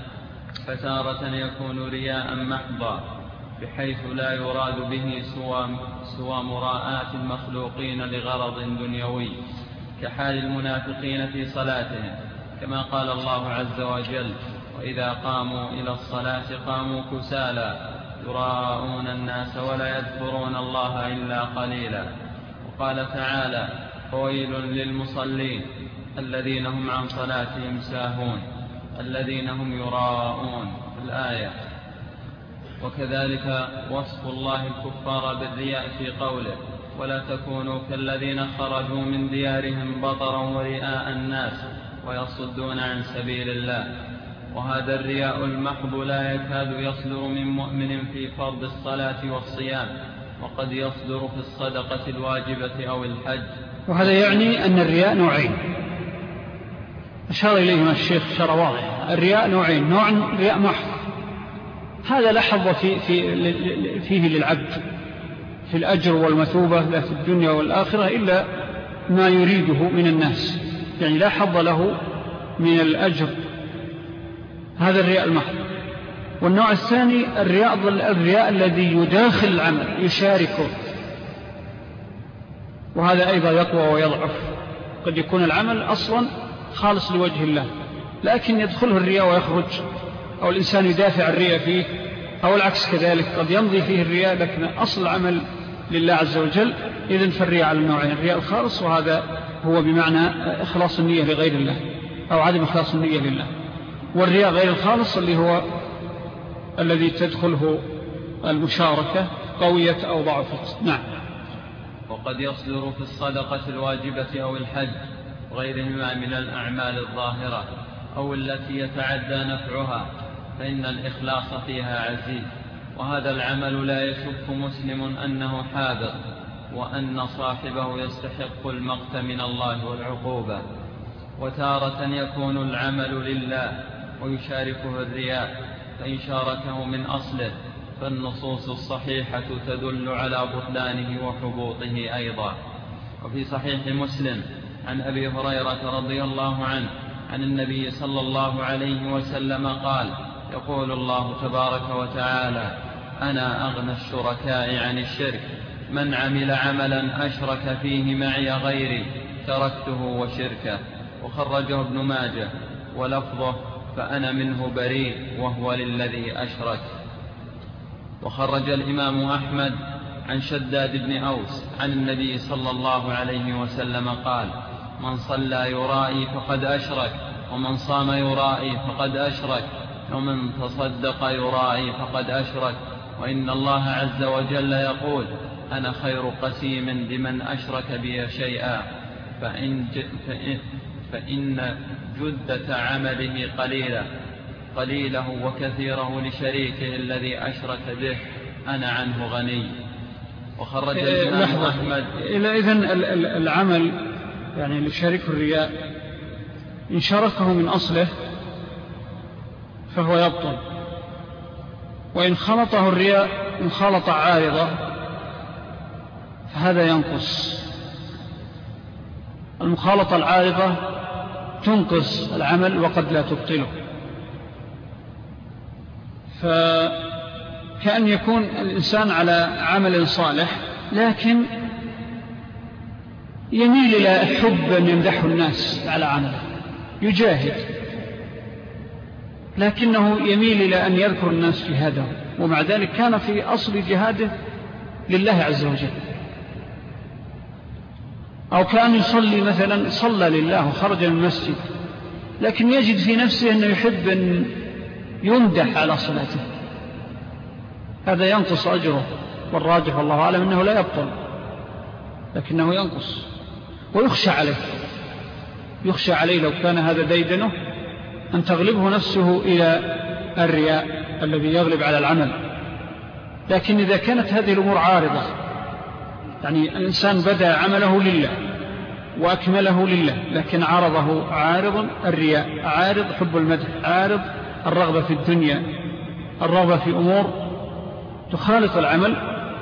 فتارة يكون رياء محضا بحيث لا يراد به سوى, سوى مراءات المخلوقين لغرض دنيوي كحال المنافقين في صلاتهم. كما قال الله عز وجل وإذا قاموا إلى الصلاة قاموا كسالى يراءون الناس ولا يذكرون الله إلا قليلا. وقال تعالى فويل للمصلين الذين هم عن صلاتهم ساهون الذين هم يراءون الآية. وكذلك وصف الله الكفار بالرياء في قوله ولا تكونوا كالذين خرجوا من ديارهم بطرا ورئاء الناس ويصدون عن سبيل الله. وهذا الرياء المحض لا يكاد يصدر من مؤمن في فرض الصلاة والصيام وقد يصدر في الصدقة الواجبة أو الحج. وهذا يعني أن الرياء نوعين. أشار إليهما الشيخ شر واضح الرياء نوعين نوع رياء محض. هذا لا حظ في في فيه للعبد. في الأجر والمثوبة لا في الدنيا والآخرة إلا ما يريده من الناس. يعني لا حظ له من الأجر هذا الرياء المحض. والنوع الثاني الرياء, الرياء الذي يداخل العمل يشاركه. وهذا أيضا يقوى ويضعف. قد يكون العمل أصلا خالص لوجه الله لكن يدخله الرياء ويخرج أو الإنسان يدافع الرياء فيه أو العكس كذلك قد يمضي فيه الرياء لكن أصل العمل لله عز وجل. إذن فالرياء على النوعين الرياء الخالص وهذا هو بمعنى إخلاص النية لغير الله أو عدم إخلاص النية لله. والرياء غير الخالص اللي هو الذي تدخله المشاركة قوية أو ضعفت نعم. وقد يصدر في الصدقة الواجبة أو الحج غيرهما من الأعمال الظاهرة أو التي يتعدى نفعها فإن الإخلاص فيها عزيز. وهذا العمل لا يشك مسلم أنه حاذر. وأن صاحبه يستحق المقت من الله والعقوبة. وتارة يكون العمل لله ويشاركه الرياء فإن شاركه من أصله فالنصوص الصحيحة تدل على بطلانه وحبوطه أيضا. وفي صحيح مسلم عن أبي هريرة رضي الله عنه عن النبي صلى الله عليه وسلم قال يقول الله تبارك وتعالى أنا أغنى الشركاء عن الشرك. من عمل عملا أشرك فيه معي غيري تركته وشركه وخرجه ابن ماجه ولفظه فأنا منه بريء وهو للذي أشرك. وخرج الإمام أحمد عن شداد بن أوس عن النبي صلى الله عليه وسلم قال من صلى يرائي فقد أشرك ومن صام يرائي فقد أشرك ومن تصدق يرائي فقد أشرك وإن الله عز وجل يقول أنا خير قسيم بمن أشرك بي شيئا فإن, فإن, فإن جدة عمله قليلة قليله وكثيره لشريكه الذي أشرك به أنا عنه غني. وخرج إيه، الإمام أحمد. إلى إذن العمل يعني شاركه الرياء إن شاركه من أصله فهو يبطل وإن خلطه الرياء مخالطة عارضة فهذا ينقص. المخالطة العارضة تنقص العمل وقد لا تبطله. فكأن يكون الإنسان على عمل صالح لكن يميل إلى حب أن يمدحه الناس على عمله يجاهد لكنه يميل إلى أن يذكر الناس جهاده. ومع ذلك كان في أصل جهاده لله عز وجل. أو كان يصلي مثلا صلى لله وخرج من المسجد لكن يجد في نفسه أنه يحب أن يمدح على صلاته. هذا ينقص أجره والراجح والله أعلم أنه لا يبطل لكنه ينقص ويخشى عليه. يخشى عليه لو كان هذا ديدنه أن تغلبه نفسه إلى الرياء الذي يغلب على العمل. لكن إذا كانت هذه الأمور عارضة يعني الإنسان بدأ عمله لله وأكمله لله لكن عرضه عارض الرياء عارض حب المدح عارض الرغبة في الدنيا الرغبة في أمور تخالط العمل.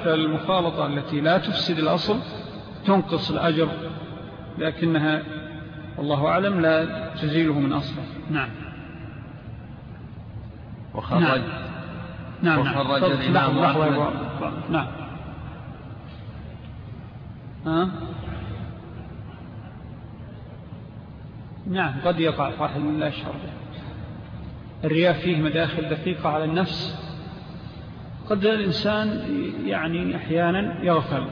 فالمخالطة التي لا تفسد الأصل تنقص الأجر لكنها والله أعلم لا تزيله من أصله نعم. وخرج نعم. نعم, نعم. وخرج الإمام أحمد. نعم. ها؟ نعم قد يقع فرح من لا يشعر به. الرياء فيه مداخل دقيقة على النفس. قد الإنسان يعني أحيانا يغفل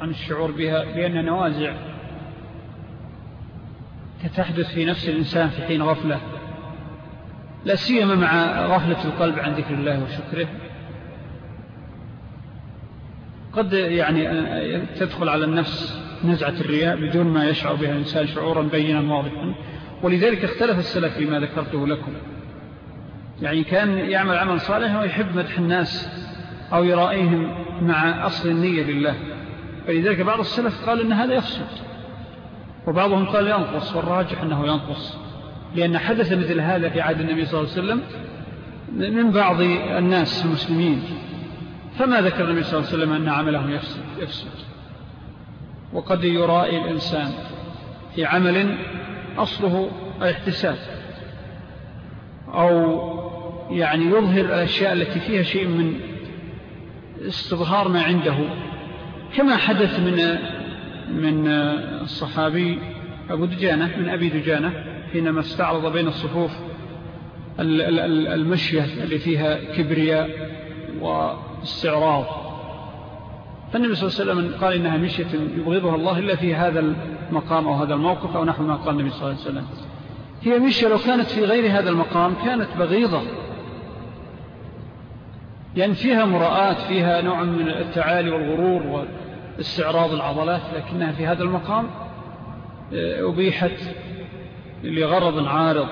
عن الشعور بها بأن نوازع تتحدث في نفس الإنسان في حين غفلة. لا سيما مع غفلة القلب عن ذكر الله وشكره. قد يعني تدخل على النفس نزعة الرياء بدون ما يشعر بها الإنسان شعورا بينا واضحا. ولذلك اختلف السلف فيما ذكرته لكم. يعني كان يعمل عمل صالح ويحب مدح الناس أو يرائيهم مع أصل النية لله. فلذلك بعض السلف قال أن هذا يفسد. وبعضهم قال ينقص والراجح أنه ينقص. لأن حدث مثل هذا في عهد النبي صلى الله عليه وسلم من بعض الناس المسلمين. فما ذكر النبي صلى الله عليه وسلم أن عمله يفسد, يفسد. وقد يرائي الإنسان في عمل أصله الاحتساب. أو يعني يظهر الأشياء التي فيها شيء من استظهار ما عنده. كما حدث من من الصحابي أبو دجانة من أبي دجانة حينما استعرض بين الصفوف المشية اللي فيها كبرياء واستعراض فالنبي صلى الله عليه وسلم قال إنها مشية يبغضها الله إلا في هذا المقام أو هذا الموقف أو نحو ما قال النبي صلى الله عليه وسلم. هي مشية لو كانت في غير هذا المقام كانت بغيضة. يعني فيها مراءات فيها نوع من التعالي والغرور واستعراض العضلات لكنها في هذا المقام آه، أبيحت لغرض عارض.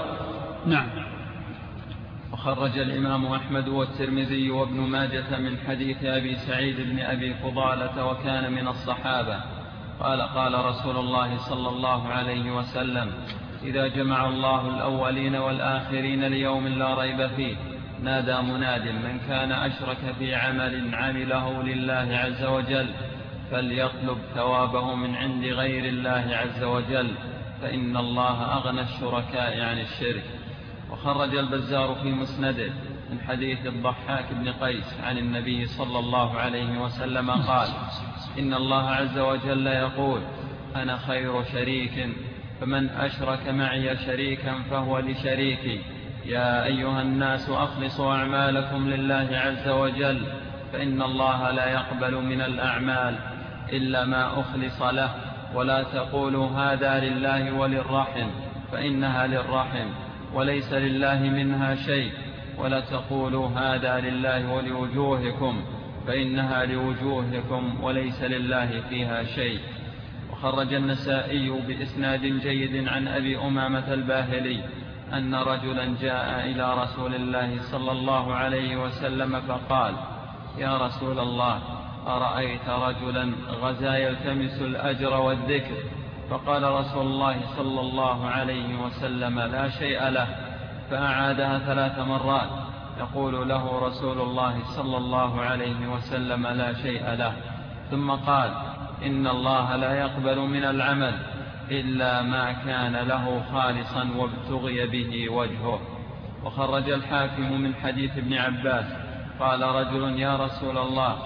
نعم. وخرج الإمام أحمد والترمذي وابن ماجة من حديث أبي سعيد بن أبي فضالة وكان من الصحابة. قال قال رسول الله صلى الله عليه وسلم إذا جمع الله الأولين والآخرين ليوم لا ريب فيه نادى مناد من كان أشرك في عمل عمله لله عز وجل فليطلب ثوابه من عند غير الله عز وجل فإن الله أغنى الشركاء عن الشرك. وخرج البزار في مسنده من حديث الضحاك بن قيس عن النبي صلى الله عليه وسلم قال إن الله عز وجل يقول أنا خير شريك فمن أشرك معي شريكا فهو لشريكي. يا أيها الناس أخلصوا أعمالكم لله عز وجل فإن الله لا يقبل من الأعمال إلا ما أخلص له ولا تقولوا هذا لله وللرحم فإنها للرحم. وليس لله منها شيء ولا تقولوا هذا لله ولوجوهكم فإنها لوجوهكم وليس لله فيها شيء. وخرج النسائي بإسناد جيد عن أبي أمامة الباهلي أن رجلا جاء إلى رسول الله صلى الله عليه وسلم فقال يا رسول الله أرأيت رجلا غزا يلتمس الأجر والذكر؟ فقال رسول الله صلى الله عليه وسلم لا شيء له فأعادها ثلاث مرات. يقول له رسول الله صلى الله عليه وسلم لا شيء له. ثم قال إن الله لا يقبل من العمل إلا ما كان له خالصا وابتغي به وجهه. وخرج الحاكم من حديث ابن عباس قال رجل يا رسول الله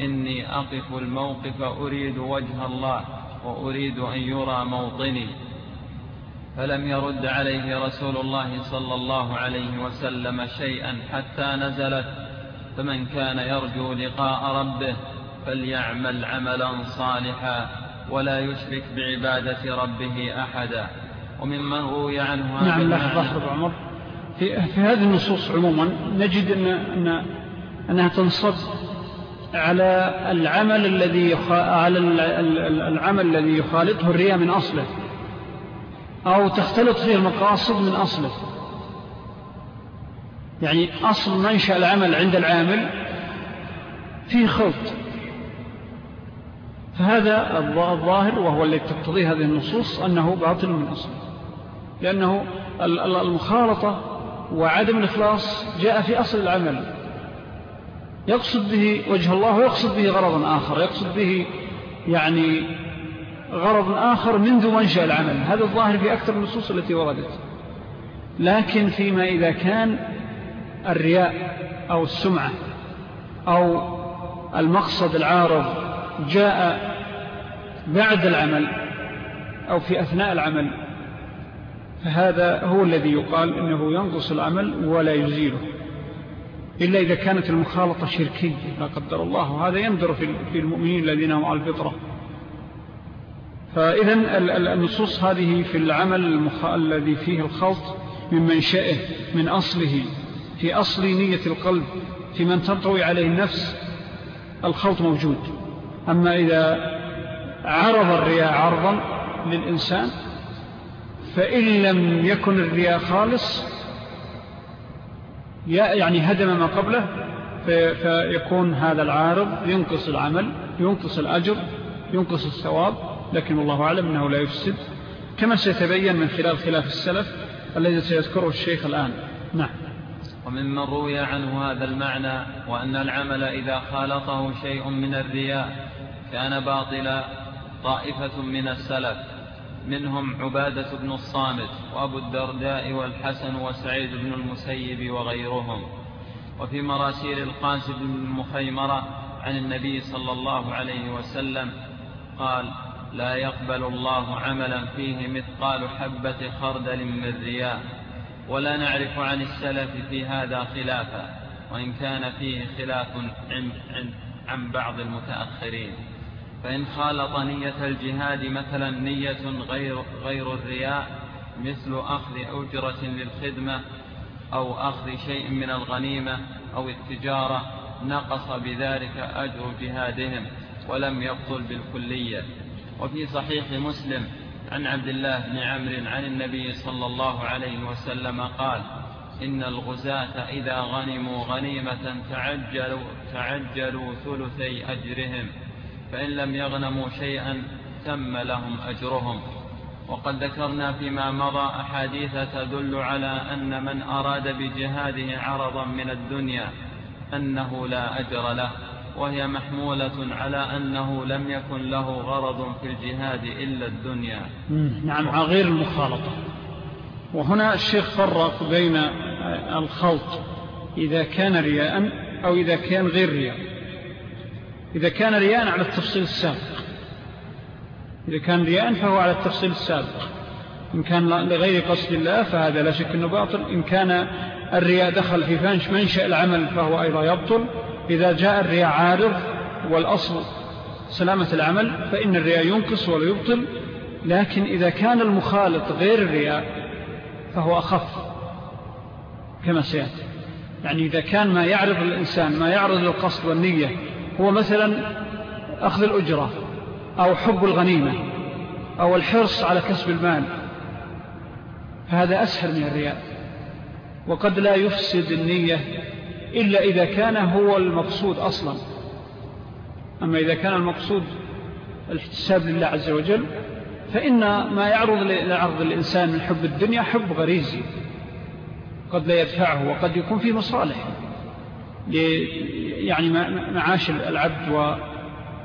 إني أقف الموقف أريد وجه الله. وأريد أن يرى موطني. فلم يرد عليه رسول الله صلى الله عليه وسلم شيئا حتى نزلت. فمن كان يرجو لقاء ربه فليعمل عملا صالحا ولا يشرك بعبادة ربه أحدا. وممن روي عنه نعم لحظة عمر. في, في هذه النصوص عموما نجد أن, أن أنها تنصب على العمل الذي على العمل الذي يخالطه الرياء من أصله أو تختلط فيه المقاصد من أصله. يعني أصل منشأ العمل عند العامل فيه خلط فهذا الظاهر وهو الذي تقتضيه هذه النصوص أنه باطل من أصله. لأنه المخالطة وعدم الإخلاص جاء في أصل العمل. يقصد به وجه الله ويقصد به غرض آخر يقصد به يعني غرض آخر منذ منشأ العمل. هذا الظاهر في أكثر النصوص التي وردت. لكن فيما إذا كان الرياء أو السمعة أو المقصد العارض جاء بعد العمل أو في أثناء العمل فهذا هو الذي يقال إنه ينقص العمل ولا يزيله. إلا إذا كانت المخالطة شركية. لا قدر الله. وهذا يندر في المؤمنين الذين هم على الفطرة. فإذا النصوص هذه في العمل الذي فيه الخلط من منشأه من أصله في أصل نية القلب في من تنطوي عليه النفس الخلط موجود. أما إذا عرض الرياء عرضا للإنسان فإن لم يكن الرياء خالص يعني هدم ما قبله فيكون هذا العارض ينقص العمل ينقص الأجر ينقص الثواب لكن الله أعلم أنه لا يفسد. كما سيتبين من خلال خلاف السلف الذي سيذكره الشيخ الآن. نعم. وممن روي عنه هذا المعنى وأن العمل إذا خالطه شيء من الرياء كان باطلا طائفة من السلف. منهم عبادة بن الصامت وأبو الدرداء والحسن وسعيد بن المسيب وغيرهم. وفي مراسيل القاسم بن المخيمرة عن النبي صلى الله عليه وسلم قال لا يقبل الله عملا فيه مثقال حبة خردل من رياء ولا نعرف عن السلف في هذا خلافا وإن كان فيه خلاف عن بعض المتأخرين. فإن خالط نية الجهاد مثلا نية غير, غير الرياء مثل أخذ أجرة للخدمة أو أخذ شيء من الغنيمة أو التجارة نقص بذلك أجر جهادهم ولم يبطل بالكلية. وفي صحيح مسلم عن عبد الله بن عمرو عن النبي صلى الله عليه وسلم قال إن الغزاة إذا غنموا غنيمة تعجلوا, تعجلوا ثلثي أجرهم. فإن لم يغنموا شيئا تم لهم أجرهم. وقد ذكرنا فيما مضى أحاديث تدل على أن من أراد بجهاده عرضا من الدنيا أنه لا أجر له وهي محمولة على أنه لم يكن له غرض في الجهاد إلا الدنيا. نعم غير المخالطة. وهنا الشيخ فرق بين الخلط إذا كان رياء أو إذا كان غير رياء. إذا كان رياء على التفصيل السابق. إذا كان رياء فهو على التفصيل السابق. إن كان لغير قصد الله فهذا لا شك أنه باطل. إن كان الرياء دخل في فانش منشأ العمل فهو أيضا يبطل. إذا جاء الرياء عارض والأصل سلامة العمل فإن الرياء ينقص ولا يبطل. لكن إذا كان المخالط غير الرياء فهو أخف كما سيأتي. يعني إذا كان ما يعرض الإنسان ما يعرض للقصد والنية هو مثلا أخذ الأجرة أو حب الغنيمة أو الحرص على كسب المال فهذا أسهل من الرياء وقد لا يفسد النية إلا إذا كان هو المقصود أصلا. أما إذا كان المقصود الاحتساب لله عز وجل فإن ما يعرض لعرض الإنسان من حب الدنيا حب غريزي قد لا يدفعه وقد يكون في مصالح. يعني معاش العبد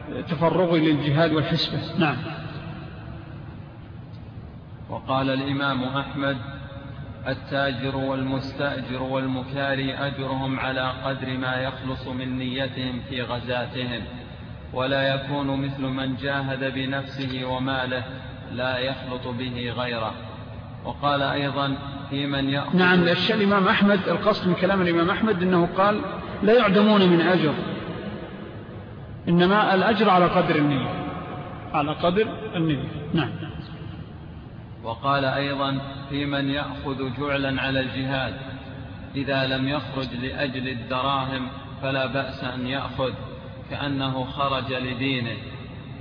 وتفرغه للجهاد والحسبة. نعم. وقال الإمام أحمد التاجر والمستأجر والمكاري أجرهم على قدر ما يخلص من نيتهم في غزاتهم ولا يكون مثل من جاهد بنفسه وماله لا يخلط به غيره. وقال أيضا في من يأخذ نعم الإمام أحمد القصد من كلام الإمام أحمد أنه قال لا يعدمون من أجر. إنما الأجر على قدر النية. على قدر النية. نعم. وقال أيضا في من يأخذ جعلا على الجهاد. إذا لم يخرج لأجل الدراهم فلا بأس أن يأخذ كأنه خرج لدينه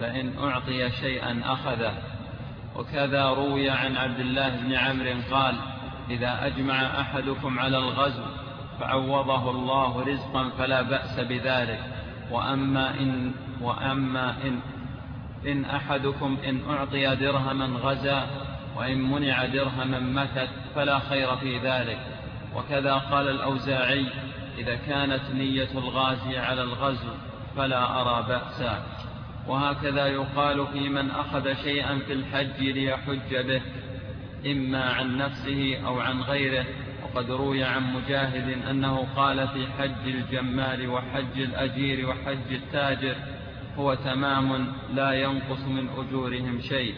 فإن أعطي شيئا أخذه. وكذا روي عن عبد الله بن عمرو قال إذا أجمع أحدكم على الغزو فعوضه الله رزقا فلا بأس بذلك. وأما إن, وأما إن, إن أحدكم إن أعطي درهما غزا وإن منع درهما مكت فلا خير في ذلك. وكذا قال الأوزاعي إذا كانت نية الغازي على الغزو فلا أرى بأسا. وهكذا يقال في من أخذ شيئا في الحج ليحج به إما عن نفسه أو عن غيره وقد روي عن مجاهد أنه قال في حج الجمال وحج الأجير وحج التاجر هو تمام لا ينقص من أجورهم شيء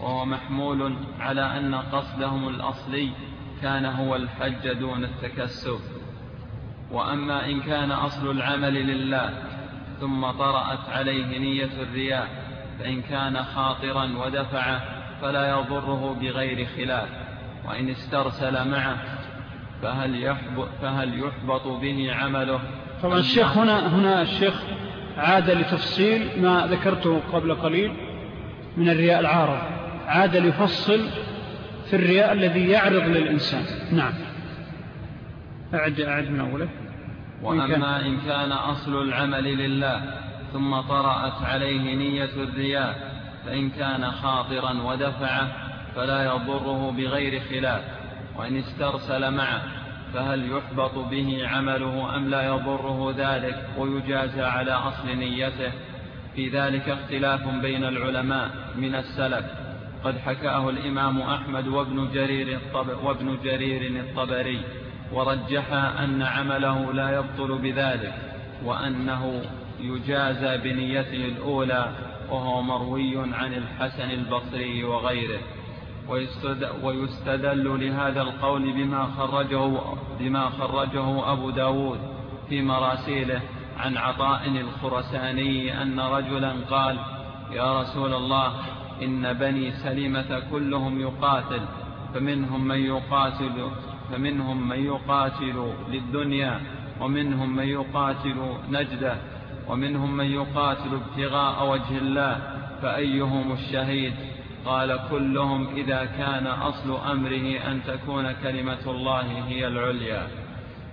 وهو محمول على أن قصدهم الأصلي كان هو الحج دون التكسب. وأما إن كان أصل العمل لله ثم طرأت عليه نية الرياء فإن كان خاطرا ودفعه فلا يضره بغير خلاف وإن استرسل معه فهل يحبط, فهل يحبط به عمله؟ طبعا الشيخ هنا, هنا الشيخ عاد لتفصيل ما ذكرته قبل قليل من الرياء العارض. عاد ليفصل في الرياء الذي يعرض للإنسان. نعم. أعد, أعد من أوله وأما إن كان أصل العمل لله ثم طرأت عليه نية الرياء فإن كان خاطرا ودفعه فلا يضره بغير خلاف. وإن استرسل معه فهل يحبط به عمله أم لا يضره ذلك ويجازى على أصل نيته؟ في ذلك اختلاف بين العلماء من السلف. قد حكاه الإمام أحمد وابن جرير, وابن جرير الطبري ورجح أن عمله لا يبطل بذلك وأنه يجازى بنيته الأولى وهو مروي عن الحسن البصري وغيره. ويستدل لهذا القول بما خرجه, بما خرجه أبو داود في مراسيله عن عطاء الخرساني أن رجلا قال يا رسول الله إن بني سلمة كلهم يقاتل فمنهم من يقاتل فمنهم من يقاتل للدنيا ومنهم من يقاتل نجدة ومنهم من يقاتل ابتغاء وجه الله فأيهم الشهيد؟ قال كلهم إذا كان أصل أمره أن تكون كلمة الله هي العليا.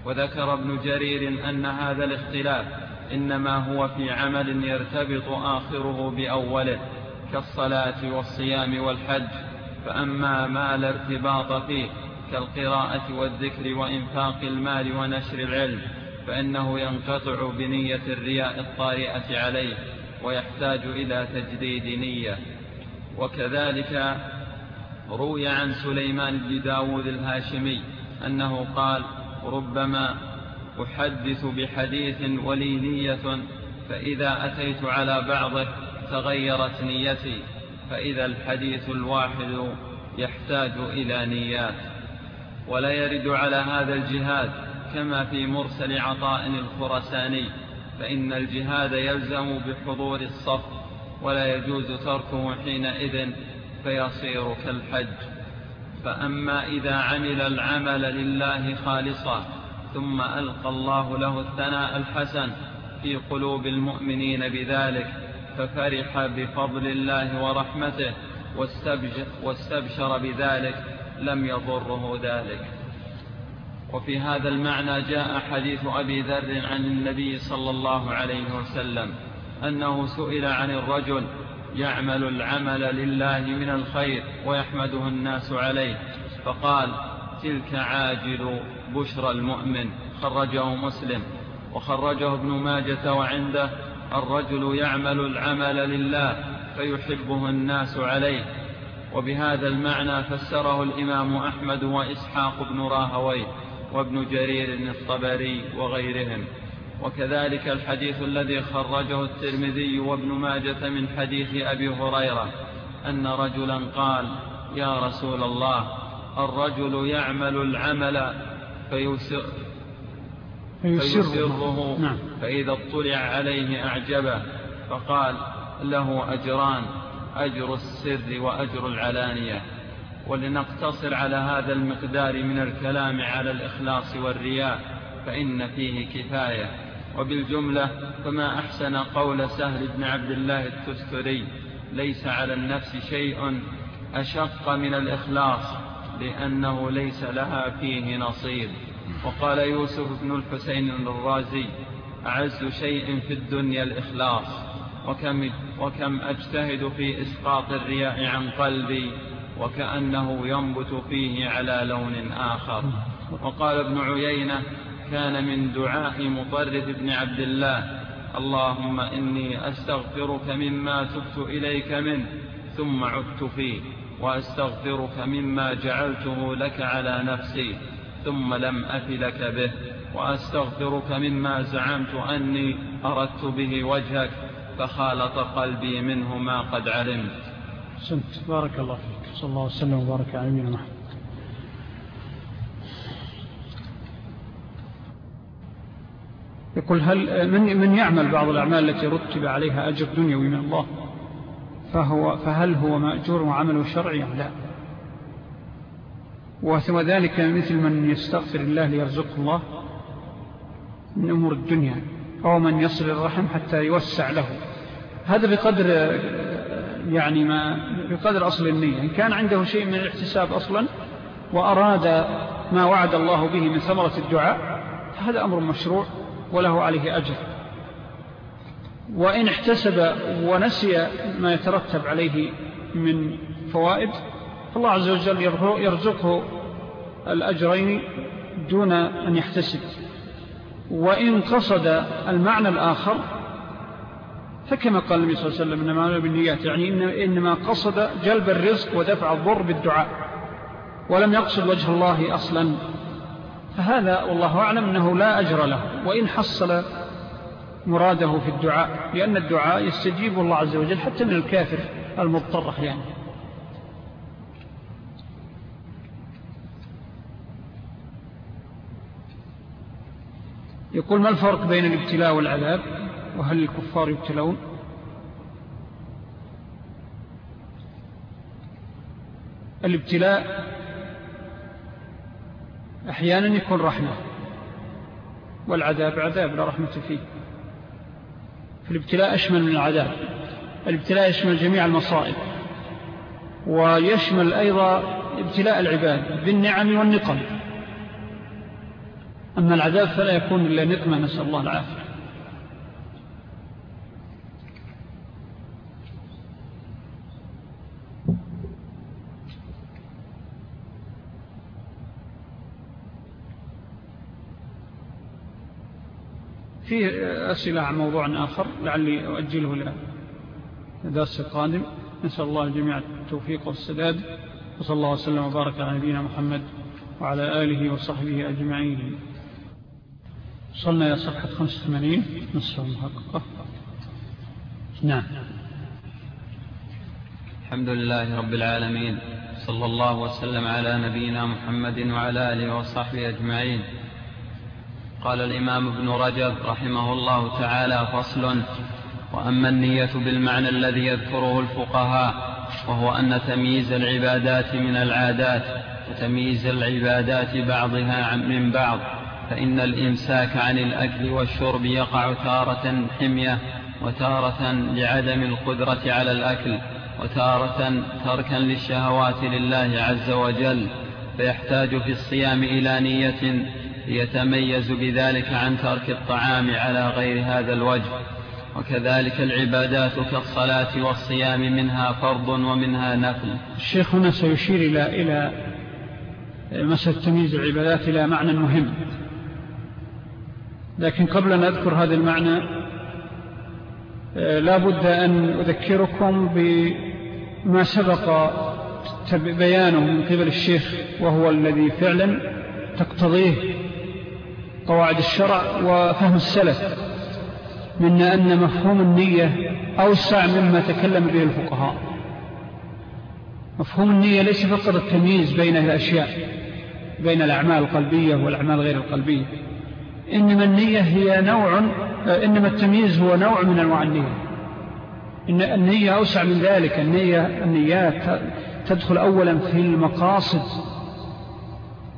وذكر ابن جرير أن هذا الاختلاف إنما هو في عمل يرتبط آخره بأوله كالصلاة والصيام والحج. فأما ما لا ارتباط فيه كالقراءة والذكر وإنفاق المال ونشر العلم فإنه ينقطع بنية الرياء الطارئة عليه ويحتاج إلى تجديد نية. وكذلك روي عن سليمان بن داود الهاشمي أنه قال ربما أحدث بحديث ولي نية فإذا أتيت على بعضه تغيرت نيتي فإذا الحديث الواحد يحتاج إلى نيات. ولا يرد على هذا الجهاد كما في مرسل عطاء الخرساني فإن الجهاد يلزم بحضور الصف ولا يجوز تركه حينئذ فيصير كالحج. فأما إذا عمل العمل لله خالصا ثم ألقى الله له الثناء الحسن في قلوب المؤمنين بذلك ففرح بفضل الله ورحمته واستبشر بذلك لم يضره ذلك. وفي هذا المعنى جاء حديث أبي ذر عن النبي صلى الله عليه وسلم. أنه سئل عن الرجل يعمل العمل لله من الخير ويحمده الناس عليه فقال تلك عاجل بشرى المؤمن. خرجه مسلم. وخرجه ابن ماجة وعنده الرجل يعمل العمل لله فيحبه الناس عليه. وبهذا المعنى فسره الإمام أحمد وإسحاق بن راهويه وابن جرير الطبري وغيرهم. وكذلك الحديث الذي خرجه الترمذي وابن ماجة من حديث أبي هريرة أن رجلا قال يا رسول الله الرجل يعمل العمل فيسر فيسره. نعم. فإذا اطلع عليه أعجبه فقال له أجران أجر السر وأجر العلانية. ولنقتصر على هذا المقدار من الكلام على الإخلاص والرياء فإن فيه كفاية. وبالجملة فما أحسن قول سهل بن عبد الله التستري ليس على النفس شيء أشق من الإخلاص لأنه ليس لها فيه نصيب وقال يوسف بن الحسين الرازي أعز شيء في الدنيا الإخلاص. وكم, وكم أجتهد في إسقاط الرياء عن قلبي وكأنه ينبت فيه على لون آخر. وقال ابن عيينة كان من دعاء مطرف بن عبد الله. اللهم إني أستغفرك مما تبت إليك منه ثم عدت فيه وأستغفرك مما جعلته لك على نفسي ثم لم أفلك به وأستغفرك مما زعمت أني أردت به وجهك فخالط قلبي منه ما قد علمت. سنت بارك الله فيك صلى الله وسلم وبارك على نبينا محمد. يقول هل من من يعمل بعض الأعمال التي رتب عليها أجر دنيوي من الله؟ فهو فهل هو مأجور وعمله شرعي أم لا؟ وثم ذلك مثل من يستغفر الله ليرزقه الله من أمور الدنيا أو من يصل الرحم حتى يوسع له. هذا بقدر يعني ما بقدر أصل النية. إن كان عنده شيء من الاحتساب أصلا وأراد ما وعد الله به من ثمرة الدعاء فهذا أمر مشروع. وله عليه أجر. وإن احتسب ونسي ما يترتب عليه من فوائد فالله عز وجل يرزقه الأجرين دون أن يحتسب. وإن قصد المعنى الآخر فكما قال النبي صلى الله عليه وسلم إنما بالنيات يعني إنما قصد جلب الرزق ودفع الضر بالدعاء ولم يقصد وجه الله أصلا. فهذا والله أعلم أنه لا أجر له وإن حصل مراده في الدعاء لأن الدعاء يستجيب الله عز وجل حتى من الكافر المضطر أحيانا يقول ما الفرق بين الابتلاء والعذاب؟ وهل الكفار يبتلون؟ الابتلاء أحيانا يكون رحمة والعذاب عذاب لا رحمة فيه. فالابتلاء أشمل من العذاب الابتلاء يشمل جميع المصائب ويشمل أيضا ابتلاء العباد بالنعم والنقم. أما العذاب فلا يكون إلا نقمة نسأل الله العافية. في أسئلة عن موضوع آخر لعلي أؤجله لدرس القادم نسأل الله الجميع التوفيق والسداد. وصلى الله وسلم وبارك على نبينا محمد وعلى آله وصحبه أجمعين. صلنا إلى صفحة 85 نصف المحققة نعم. الحمد لله رب العالمين. صلى الله وسلم على نبينا محمد وعلى آله وصحبه أجمعين. قال الإمام ابن رجب رحمه الله تعالى فصل وأما النية بالمعنى الذي يذكره الفقهاء وهو أن تمييز العبادات من العادات وتمييز العبادات بعضها من بعض فإن الإمساك عن الأكل والشرب يقع تارة حمية وتارة لعدم القدرة على الأكل وتارة تركا للشهوات لله عز وجل فيحتاج في الصيام إلى نية يتميز بذلك عن ترك الطعام على غير هذا الوجه وكذلك العبادات كالصلاة والصيام منها فرض ومنها نفل. الشيخ هنا سيشير إلى إلى مسألة تمييز العبادات إلى معنى مهم. لكن قبل أن أذكر هذا المعنى لا بد أن أذكركم بما سبق بيانه من قبل الشيخ وهو الذي فعلا تقتضيه قواعد الشرع وفهم السلف من أن مفهوم النية أوسع مما تكلم به الفقهاء. مفهوم النية ليس فقط التمييز بين الأشياء بين الأعمال القلبية والأعمال غير القلبية إنما النية هي نوع إنما التمييز هو نوع من أنواع النية. إن النية أوسع من ذلك النية النيات تدخل أولا في المقاصد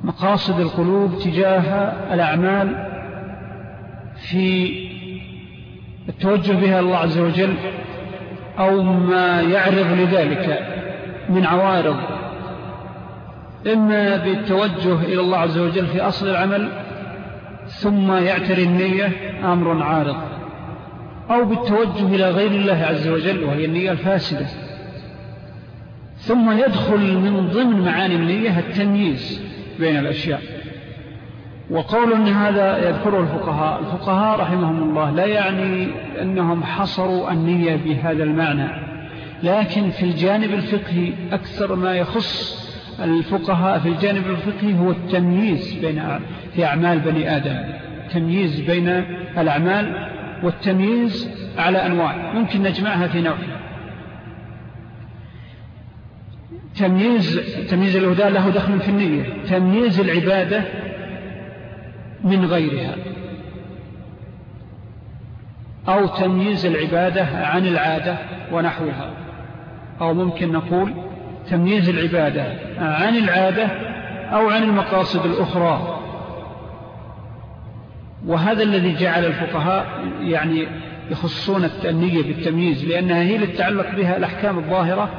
مقاصد القلوب تجاه الأعمال في التوجه بها الله عز وجل أو ما يعرض لذلك من عوارض إما بالتوجه إلى الله عز وجل في أصل العمل ثم يعتري النية أمر عارض أو بالتوجه إلى غير الله عز وجل وهي النية الفاسدة ثم يدخل من ضمن معاني النية التمييز. بين الأشياء. وقول أن هذا يذكره الفقهاء الفقهاء رحمهم الله لا يعني أنهم حصروا النية بهذا المعنى لكن في الجانب الفقهي أكثر ما يخص الفقهاء في الجانب الفقهي هو التمييز بين في أعمال بني آدم تمييز بين الأعمال والتمييز على أنواع ممكن نجمعها في نوع. تمييز تمييز الهدى له دخل في النية. تمييز العبادة من غيرها. أو تمييز العبادة عن العادة ونحوها. أو ممكن نقول تمييز العبادة عن العادة أو عن المقاصد الأخرى. وهذا الذي جعل الفقهاء يعني يخصون النية بالتمييز لأنها هي للتعلق بها الأحكام الظاهرة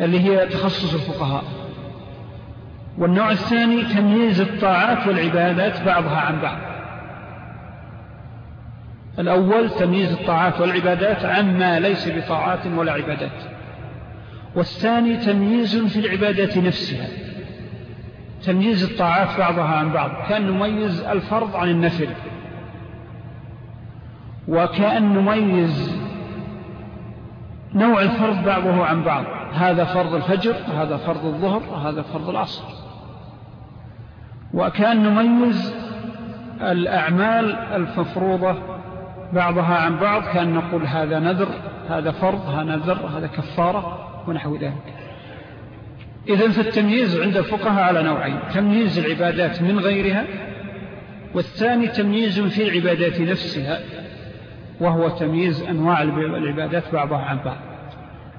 اللي هي تخصص الفقهاء. والنوع الثاني تمييز الطاعات والعبادات بعضها عن بعض. الأول تمييز الطاعات والعبادات عما ليس بطاعات ولا عبادات. والثاني تمييز في العبادات نفسها. تمييز الطاعات بعضها عن بعض. كان نميز الفرض عن النفل. وكأن نميز نوع الفرض بعضه عن بعض. هذا فرض الفجر هذا فرض الظهر هذا فرض العصر. وكأن نميز الأعمال المفروضة بعضها عن بعض كأن نقول هذا نذر هذا فرض هذا نذر هذا كفارة ونحو ذلك. إذن فالتمييز عند الفقهاء على نوعين تمييز العبادات من غيرها والثاني تمييز في العبادات نفسها. وهو تمييز أنواع العبادات بعضها عن بعض.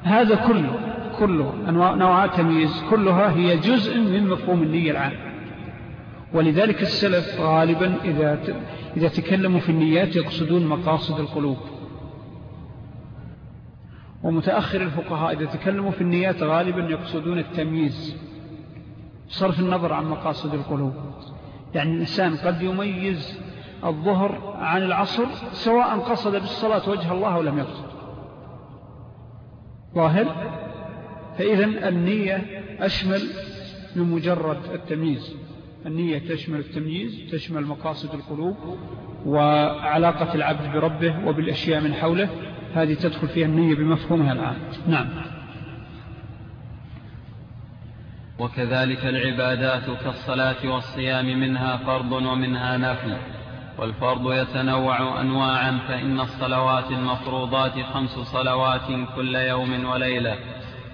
هذا كله كله نوع تمييز كلها هي جزء من مفهوم النية العام ولذلك السلف غالبا إذا, إذا تكلموا في النيات يقصدون مقاصد القلوب. ومتأخر الفقهاء إذا تكلموا في النيات غالبا يقصدون التمييز صرف النظر عن مقاصد القلوب. يعني الإنسان قد يميز الظهر عن العصر سواء قصد بالصلاة وجه الله أو لم يقصد. ظاهر؟ فإذا النية أشمل من مجرد التمييز. النية تشمل التمييز تشمل مقاصد القلوب وعلاقة العبد بربه وبالأشياء من حوله. هذه تدخل فيها النية بمفهومها الآن. نعم. وكذلك العبادات كالصلاة والصيام منها فرض ومنها نفل. والفرض يتنوع أنواعا فإن الصلوات المفروضات خمس صلوات كل يوم وليلة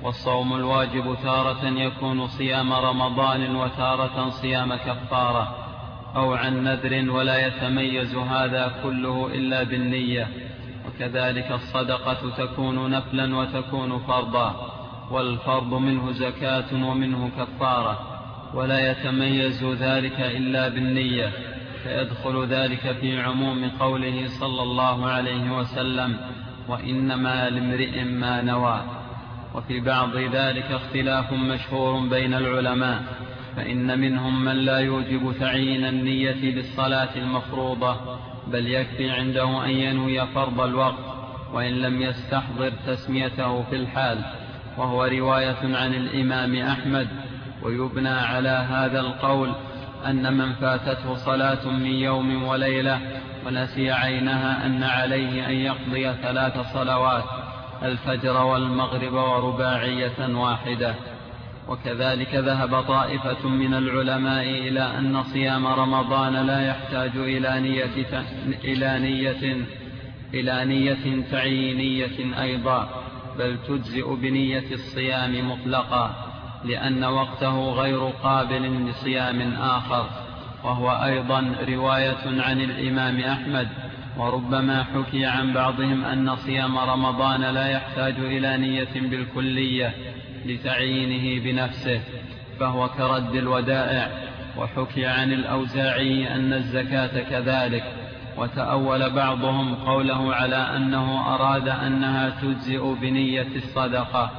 والصوم الواجب تارة يكون صيام رمضان وتارة صيام كفارة أو عن نذر ولا يتميز هذا كله إلا بالنية وكذلك الصدقة تكون نفلا وتكون فرضا والفرض منه زكاة ومنه كفارة ولا يتميز ذلك إلا بالنية. فيدخل ذلك في عموم قوله صلى الله عليه وسلم وإنما لامرئ ما نوى. وفي بعض ذلك اختلاف مشهور بين العلماء فإن منهم من لا يوجب تعيين النية للصلاة المفروضة بل يكفي عنده أن ينوي فرض الوقت وإن لم يستحضر تسميته في الحال. وهو رواية عن الإمام أحمد ويبنى على هذا القول أن من فاتته صلاة من يوم وليلة ونسي عينها أن عليه أن يقضي ثلاث صلوات الفجر والمغرب ورباعية واحدة. وكذلك ذهب طائفة من العلماء إلى أن صيام رمضان لا يحتاج إلى نية, إلى نية, إلى نية تعيينية أيضا بل تجزئ بنية الصيام مطلقا. لأن وقته غير قابل لصيام آخر وهو أيضا رواية عن الإمام أحمد وربما حكي عن بعضهم أن صيام رمضان لا يحتاج إلى نية بالكلية لتعيينه بنفسه فهو كرد الودائع وحكي عن الأوزاعي أن الزكاة كذلك وتأول بعضهم قوله على أنه أراد أنها تجزئ بنية الصدقة.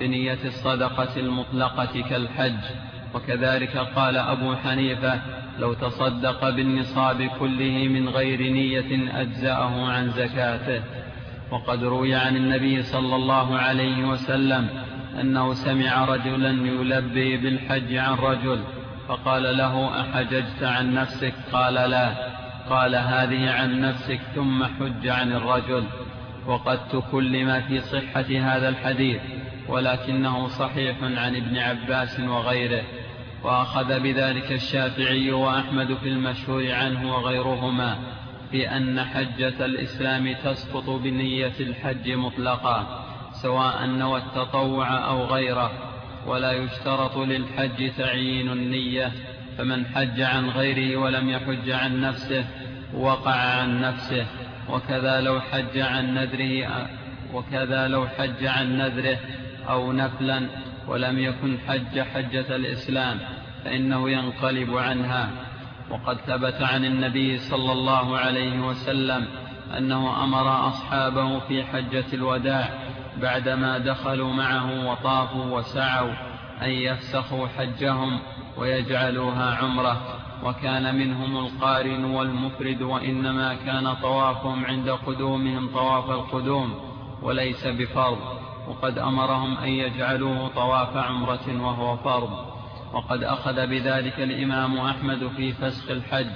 بنية الصدقة المطلقة كالحج. وكذلك قال أبو حنيفة لو تصدق بالنصاب كله من غير نية أجزأه عن زكاته. وقد روي عن النبي صلى الله عليه وسلم أنه سمع رجلا يلبي بالحج عن رجل فقال له أحججت عن نفسك؟ قال لا. قال هذه عن نفسك ثم حج عن الرجل. وقد تكلم في صحة هذا الحديث. ولكنه صحيح عن ابن عباس وغيره وأخذ بذلك الشافعي وأحمد في المشهور عنه وغيرهما بأن حجة الإسلام تسقط بنية الحج مطلقا سواء نوى التطوع أو غيره ولا يشترط للحج تعيين النية فمن حج عن غيره ولم يحج عن نفسه وقع عن نفسه وكذا لو حج عن نذره وكذا لو حج عن نذره أو نفلا ولم يكن حج حجة الإسلام فإنه ينقلب عنها. وقد ثبت عن النبي صلى الله عليه وسلم أنه أمر أصحابه في حجة الوداع بعدما دخلوا معه وطافوا وسعوا أن يفسخوا حجهم ويجعلوها عمرة. وكان منهم القارن والمفرد وإنما كان طوافهم عند قدومهم طواف القدوم وليس بفرض. وقد أمرهم أن يجعلوه طواف عمرة وهو فرض وقد أخذ بذلك الإمام أحمد في فسخ الحج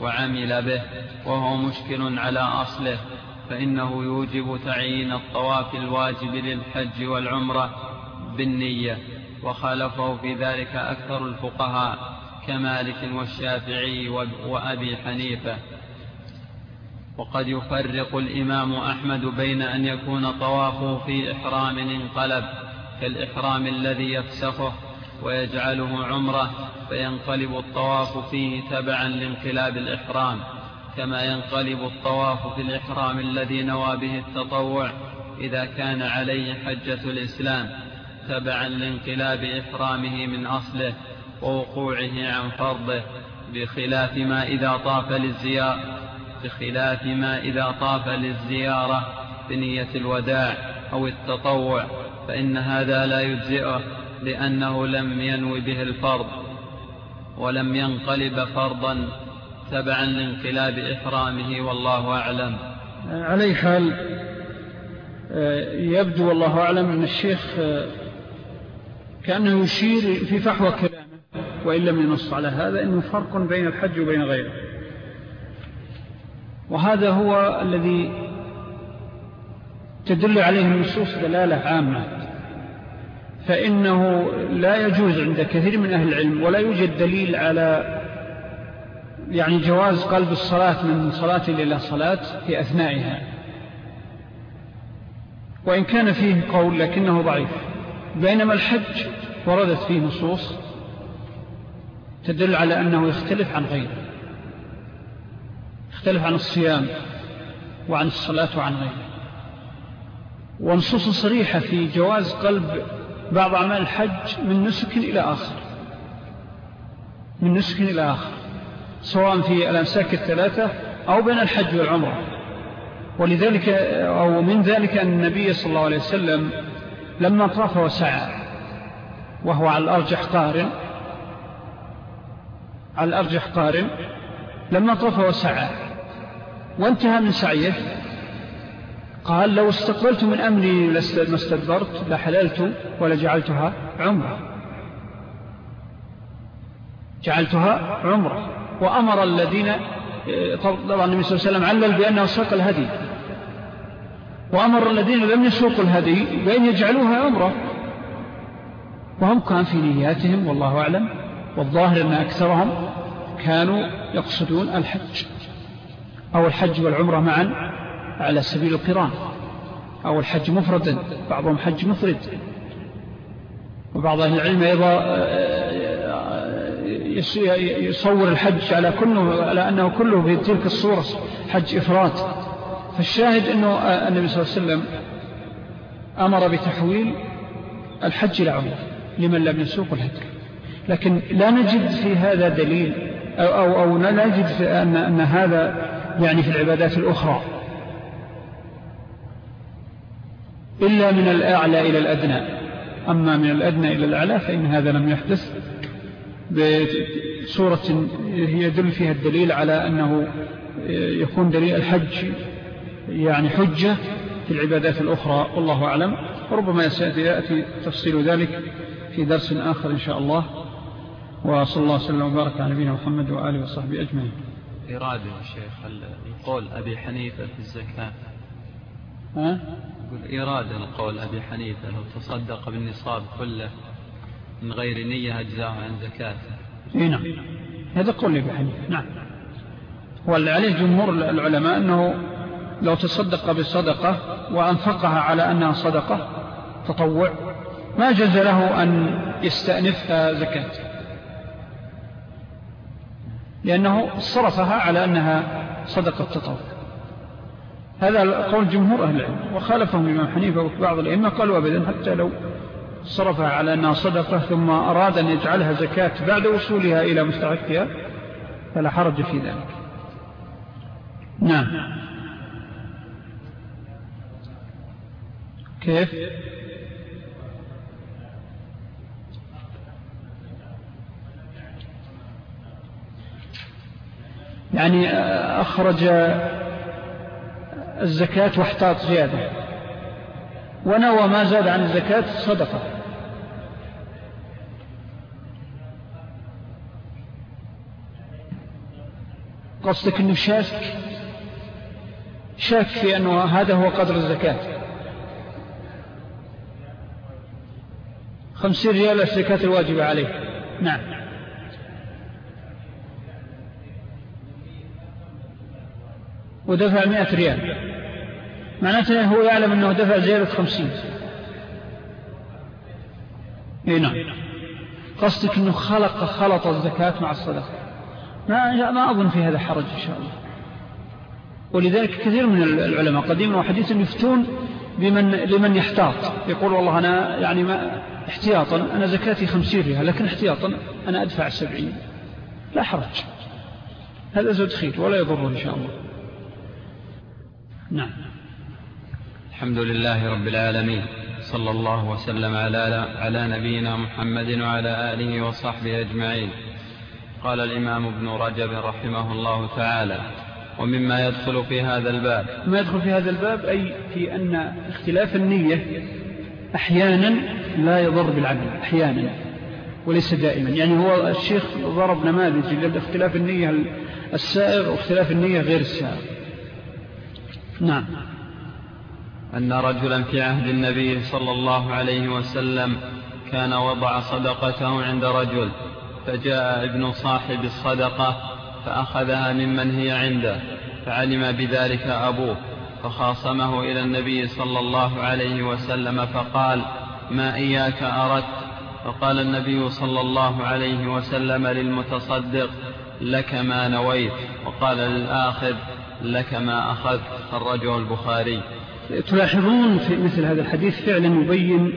وعمل به وهو مشكل على أصله فإنه يوجب تعيين الطواف الواجب للحج والعمرة بالنية وخالفه في ذلك أكثر الفقهاء كمالك والشافعي وأبي حنيفة. وقد يفرق الإمام أحمد بين أن يكون طوافه في إحرام انقلب كالإحرام الذي يفسخه ويجعله عمرة فينقلب الطواف فيه تبعا لانقلاب الإحرام كما ينقلب الطواف في الإحرام الذي نوى به التطوع إذا كان عليه حجة الإسلام تبعا لانقلاب إحرامه من أصله ووقوعه عن فرضه بخلاف ما إذا طاف للزيارة بخلاف ما إذا طاف للزيارة بنية الوداع أو التطوع فإن هذا لا يجزئه لأنه لم ينوي به الفرض ولم ينقلب فرضا تبعا لانقلاب إحرامه والله أعلم. علي حال يبدو والله أعلم أن الشيخ كأنه يشير في فحوى كلامه وإن لم ينص على هذا أنه فرق بين الحج وبين غيره. وهذا هو الذي تدل عليه النصوص دلالة عامة. فإنه لا يجوز عند كثير من أهل العلم ولا يوجد دليل على يعني جواز قلب الصلاة من صلاة إلى صلاة في أثنائها. وإن كان فيه قول لكنه ضعيف. بينما الحج وردت فيه نصوص تدل على أنه يختلف عن غيره. يختلف عن الصيام وعن الصلاة وعن غيره. ونصوص صريحة في جواز قلب بعض أعمال الحج من نسك إلى آخر. من نسك إلى آخر سواء في الأمساك الثلاثة أو بين الحج والعمرة. ولذلك أو من ذلك أن النبي صلى الله عليه وسلم لما طاف وسعى وهو على الأرجح قارن على الأرجح قارن لما طاف وسعى وانتهى من سعيه. قال لو استقبلت من أمري ما استدبرت لحللت ولجعلتها عمرة. جعلتها عمرة. وأمر الذين طبعا النبي صلى الله عليه وسلم علل بأنه ساق الهدي. وأمر الذين لم يسوقوا الهدي بأن يجعلوها عمرة. وهم كان في نياتهم والله أعلم. والظاهر أن أكثرهم كانوا يقصدون الحج. أو الحج والعمرة معا على سبيل القران أو الحج مفردا بعضهم حج مفرد. وبعض أهل العلم أيضا آه، آه، يصور الحج على, كله على أنه كله في تلك الصورة حج إفراد. فالشاهد أنه آه، النبي صلى الله عليه وسلم أمر بتحويل الحج إلى عمرة لمن لم يسوق الهدي لكن لا نجد في هذا دليل أو, أو, أو لا نجد في أن, أن هذا يعني في العبادات الأخرى. إلا من الأعلى إلى الأدنى. أما من الأدنى إلى الأعلى فإن هذا لم يحدث. بصورة يدل فيها الدليل على أنه يكون دليل الحج يعني حجة في العبادات الأخرى والله أعلم. وربما يأتي تفصيل ذلك في درس آخر إن شاء الله. وصلى الله وسلم وبارك على نبينا محمد وآله وصحبه أجمعين. إرادة الشيخ القول أبي حنيفة في الزكاة. ها؟ يقول إرادة القول أبي حنيفة لو تصدق بالنصاب كله من غير نية أجزاء عن زكاة إيه نعم. هذا قول أبي حنيفة نعم. واللي عليه جمهور العلماء أنه لو تصدق بالصدقة وأنفقها على أنها صدقة تطوع ما جز له أن يستأنفها زكاة لأنه صرفها على أنها صدقة تطوع. هذا قول جمهور أهل العلم وخالفهم الإمام حنيفة وبعض الأئمة قالوا أبدا حتى لو صرفها على أنها صدقة ثم أراد أن يجعلها زكاة بعد وصولها إلى مستحقها فلا حرج في ذلك. نعم. كيف؟ يعني أخرج الزكاة واحتاط زيادة. ونوى ما زاد عن الزكاة صدقة. قصدك أنه شاك؟ شاك في أنه هذا هو قدر الزكاة. خمسين ريال الزكاة الواجبة عليه. نعم. ودفع مئة ريال. معناته هو يعلم أنه دفع زيادة خمسين. إي نعم. قصدك أنه خلق خلط الزكاة مع الصدقة. ما, ما أظن في هذا حرج إن شاء الله. ولذلك كثير من العلماء قديما وحديثا يفتون بمن لمن يحتاط. يقول والله أنا يعني ما احتياطا أنا زكاتي خمسين ريال لكن احتياطا أنا أدفع السبعين لا حرج. هذا زود خير ولا يضر إن شاء الله. نعم. الحمد لله رب العالمين صلى الله وسلم على على نبينا محمد وعلى آله وصحبه أجمعين. قال الإمام ابن رجب رحمه الله تعالى ومما يدخل في هذا الباب. ما يدخل في هذا الباب أي في أن اختلاف النية أحيانا لا يضر بالعمل أحيانا وليس دائما. يعني هو الشيخ ضرب نماذج لاختلاف النية السائغ واختلاف النية غير السائغ. نعم. أن رجلا في عهد النبي صلى الله عليه وسلم كان وضع صدقته عند رجل فجاء ابن صاحب الصدقة فأخذها ممن هي عنده فعلم بذلك أبوه فخاصمه إلى النبي صلى الله عليه وسلم فقال ما إياك أردت؟ فقال النبي صلى الله عليه وسلم للمتصدق لك ما نويت. وقال للآخذ لك ما أخذت خرجه البخاري. تلاحظون في مثل هذا الحديث فعلا يبين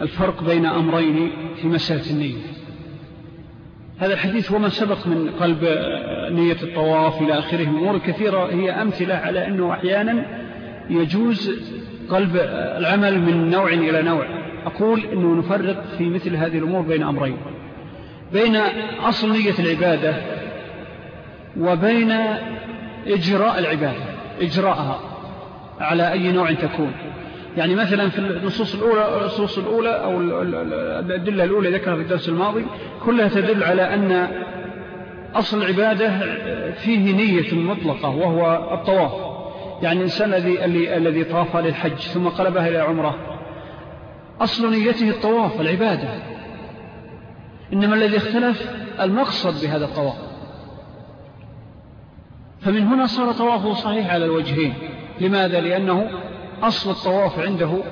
الفرق بين أمرين في مسألة النية. هذا الحديث وما سبق من قلب نية الطواف إلى آخره. أمور كثيرة هي أمثلة على أنه أحيانا يجوز قلب العمل من نوع إلى نوع. أقول أنه نفرق في مثل هذه الأمور بين أمرين. بين أصل نية العبادة وبين إجراء العبادة إجراءها على أي نوع تكون. يعني مثلا في النصوص الأولى, النصوص الأولى أو الأدلة الأولى ذكرها في الدرس الماضي كلها تدل على أن أصل العبادة فيه نية مطلقة وهو الطواف. يعني الإنسان الذي, الذي طاف للحج ثم قلبها إلى عمرة أصل نيته الطواف العبادة. إنما الذي اختلف المقصد بهذا الطواف. فمن هنا صار طوافه صحيح على الوجهين. لماذا؟ لأنه أصل الطواف عنده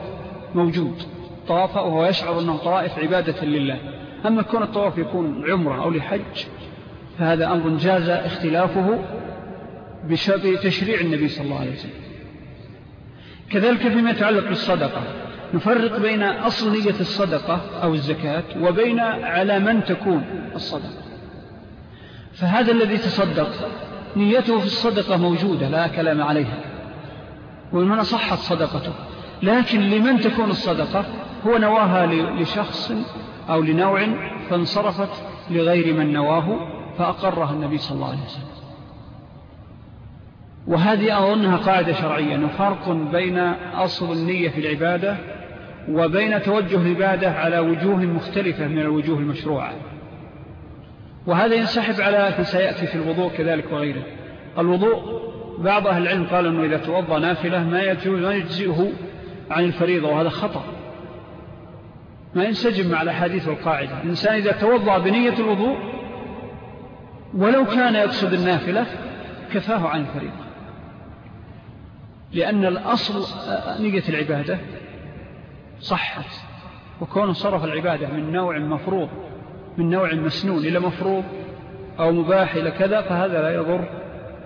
موجود. طواف وهو يشعر أنه طوائف عبادة لله. أما كون الطواف يكون عمرة أو لحج فهذا أمر جاز اختلافه بتشريع النبي صلى الله عليه وسلم. كذلك فيما يتعلق بالصدقة. نفرق بين أصل نية الصدقة أو الزكاة وبين على من تكون الصدقة. فهذا الذي تصدق نيته في الصدقة موجودة لا كلام عليها. ومن صحت صدقته. لكن لمن تكون الصدقة؟ هو نواها لشخص أو لنوع فانصرفت لغير من نواه فأقرها النبي صلى الله عليه وسلم. وهذه أظنها قاعدة شرعية أنه فرق بين أصل النية في العبادة وبين توجه العبادة على وجوه مختلفة من الوجوه المشروعة. وهذا ينسحب على سيأتي في الوضوء كذلك وغيره. الوضوء بعض أهل العلم قال أنه إذا توضى نافلة ما يجزئه عن الفريضة وهذا خطأ. ما ينسجم مع الحديث والقاعدة. الإنسان إذا توضى بنية الوضوء ولو كان يقصد النافلة كفاه عن الفريضة. لأن الأصل نية العبادة صحت وكون صرف العبادة من نوع مفروض. من نوع مسنون إلى مفروض أو مباح إلى كذا فهذا لا يضر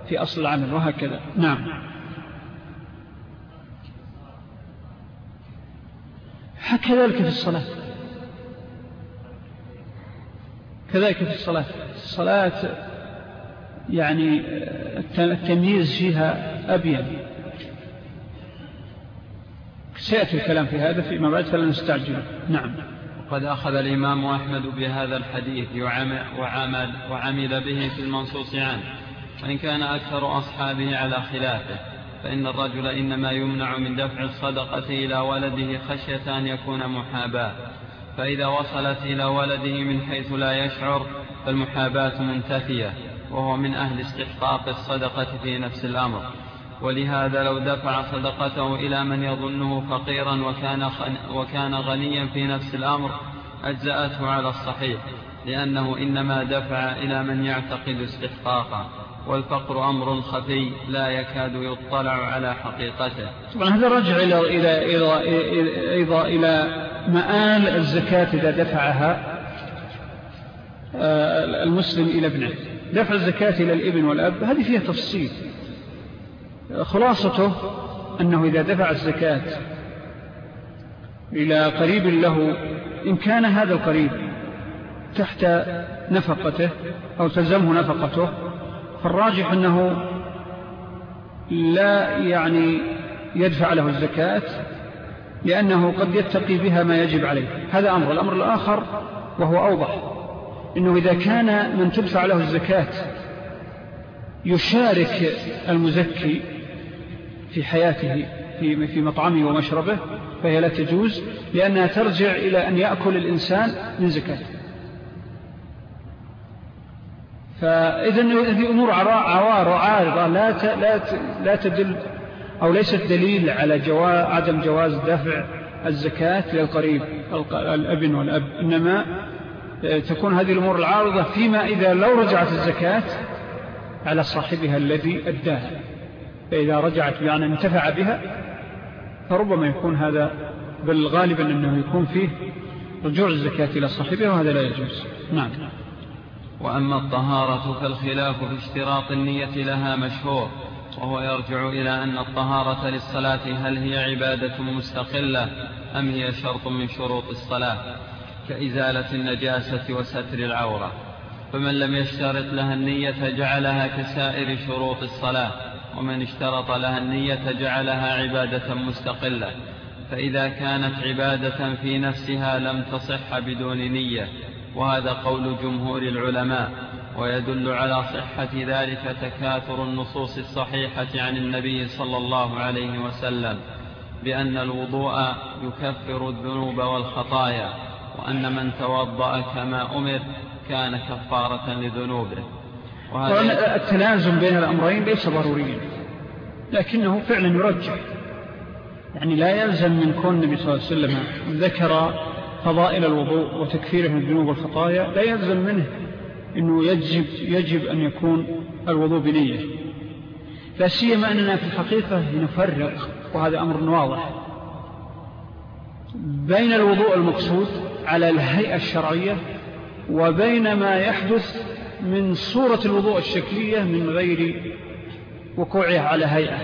في أصل العمل وهكذا. نعم. كذلك في الصلاة. كذلك في الصلاة. الصلاة يعني التمييز فيها أبين سيأتي الكلام في هذا فيما بعد فلا نستعجل. نعم. وقد أخذ الإمام أحمد بهذا الحديث وعمل, وعمل به في المنصوص عنه. وإن كان أكثر أصحابه على خلافه فإن الرجل إنما يمنع من دفع الصدقة إلى ولده خشية أن يكون محاباة. فإذا وصلت إلى ولده من حيث لا يشعر فالمحاباة منتفية وهو من أهل استحقاق الصدقة في نفس الأمر. ولهذا لو دفع صدقته إلى من يظنه فقيرا وكان, وكان غنيا في نفس الأمر أجزأته على الصحيح لأنه إنما دفع إلى من يعتقد استحقاقا والفقر أمر خفي لا يكاد يطلع على حقيقته. طبعا هذا رجع إلى, إلى, إلى, إلى, إلى مآل الزكاة إذا دفعها آه، المسلم إلى ابنه. دفع الزكاة إلى الإبن والأب هذه فيها تفصيل. خلاصته أنه إذا دفع الزكاة إلى قريب له إن كان هذا القريب تحت نفقته أو تلزمه نفقته فالراجح أنه لا يعني يدفع له الزكاة لأنه قد يتقي بها ما يجب عليه. هذا أمر. الأمر الآخر وهو أوضح. إنه إذا كان من تدفع له الزكاة يشارك المزكي في حياته في مطعمه ومشربه فهي لا تجوز لأنها ترجع إلى أن يأكل الإنسان من زكاته فإذا هذه أمور عوار وعارضة لا لا لا تدل أو ليست دليل على جواز عدم جواز دفع الزكاة للقريب الأبن والأب. إنما آه، تكون هذه الأمور العارضة فيما إذا لو رجعت الزكاة على صاحبها الذي أداها. فإذا رجعت بأن انتفع بها فربما يكون هذا بل غالبا أنه يكون فيه رجوع الزكاة إلى صاحبها وهذا لا يجوز. نعم. وأما الطهارة فالخلاف في اشتراط النية لها مشهور وهو يرجع إلى أن الطهارة للصلاة هل هي عبادة مستقلة أم هي شرط من شروط الصلاة كإزالة النجاسة وستر العورة. فمن لم يشترط لها النية جعلها كسائر شروط الصلاة. ومن اشترط لها النية جعلها عبادة مستقلة فإذا كانت عبادة في نفسها لم تصح بدون نية وهذا قول جمهور العلماء ويدل على صحة ذلك تكاثر النصوص الصحيحة عن النبي صلى الله عليه وسلم بأن الوضوء يكفر الذنوب والخطايا وأن من توضأ كما أمر كان كفارة لذنوبه. وهذا التلازم بين الأمرين ليس ضروريا لكنه فعلا يرجح. يعني لا يلزم من كون النبي صلى الله عليه وسلم ذكر فضائل الوضوء وتكفيره من الذنوب والخطايا لا يلزم منه أنه يجب, يجب أن يكون الوضوء بنية. لا سيما أننا في الحقيقة نفرق وهذا أمر واضح بين الوضوء المقصود على الهيئة الشرعية وبين ما يحدث من صورة الوضوء الشكلية من غير وقوعها على هيئة.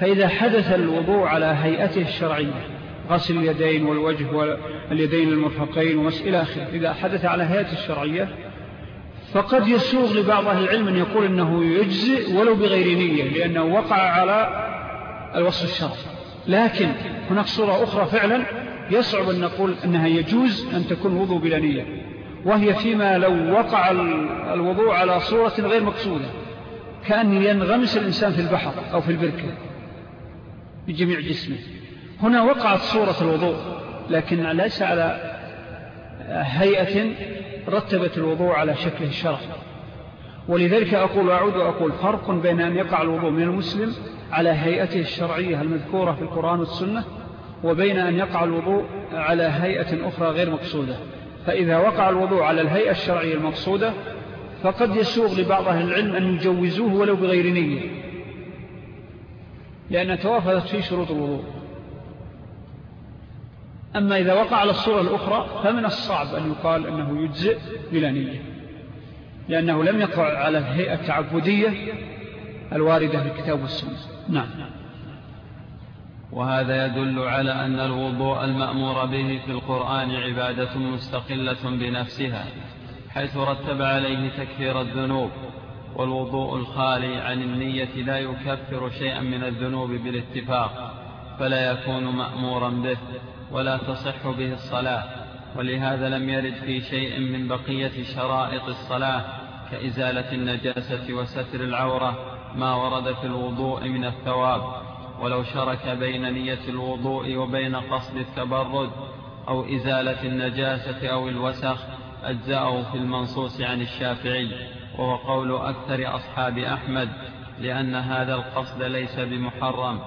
فإذا حدث الوضوء على هيئته الشرعية غسل اليدين والوجه واليدين المرفقين وإلى آخره. إذا حدث على هيئة الشرعية فقد يسوغ لبعض أهل العلم أن يقول أنه يجزئ ولو بغير نية لأنه وقع على الوصف الشرعي. لكن هناك صورة أخرى فعلا يصعب أن نقول أنها يجوز أن تكون وضوء بلا نية. وهي فيما لو وقع الوضوء على صورة غير مقصودة كأن ينغمس الإنسان في البحر أو في البركة بجميع جسمه. هنا وقعت صورة الوضوء لكن ليس على هيئة رتبت الوضوء على شكله الشرعي. ولذلك أقول وأعود وأقول فرق بين أن يقع الوضوء من المسلم على هيئته الشرعية المذكورة في القرآن والسنة وبين أن يقع الوضوء على هيئة أخرى غير مقصودة. فإذا وقع الوضوء على الهيئة الشرعية المقصودة فقد يسوغ لبعض أهل العلم أن يجوزوه ولو بغير نية. لأن توافدت فيه شروط الوضوء. أما إذا وقع على الصورة الأخرى فمن الصعب أن يقال أنه يجزئ بلا نية. لأنه لم يقع على الهيئة التعبدية الواردة في الكتاب والسنة. نعم. وهذا يدل على أن الوضوء المأمور به في القرآن عبادة مستقلة بنفسها حيث رتب عليه تكفير الذنوب والوضوء الخالي عن النية لا يكفر شيئا من الذنوب بالاتفاق فلا يكون مأمورا به ولا تصح به الصلاة ولهذا لم يرد في شيء من بقية شرائط الصلاة كإزالة النجاسة وستر العورة ما ورد في الوضوء من الثواب. ولو شرك بين نية الوضوء وبين قصد التبرد أو إزالة النجاسة أو الوسخ أجزأه في المنصوص عن الشافعي وهو قول أكثر أصحاب أحمد لأن هذا القصد ليس بمحرم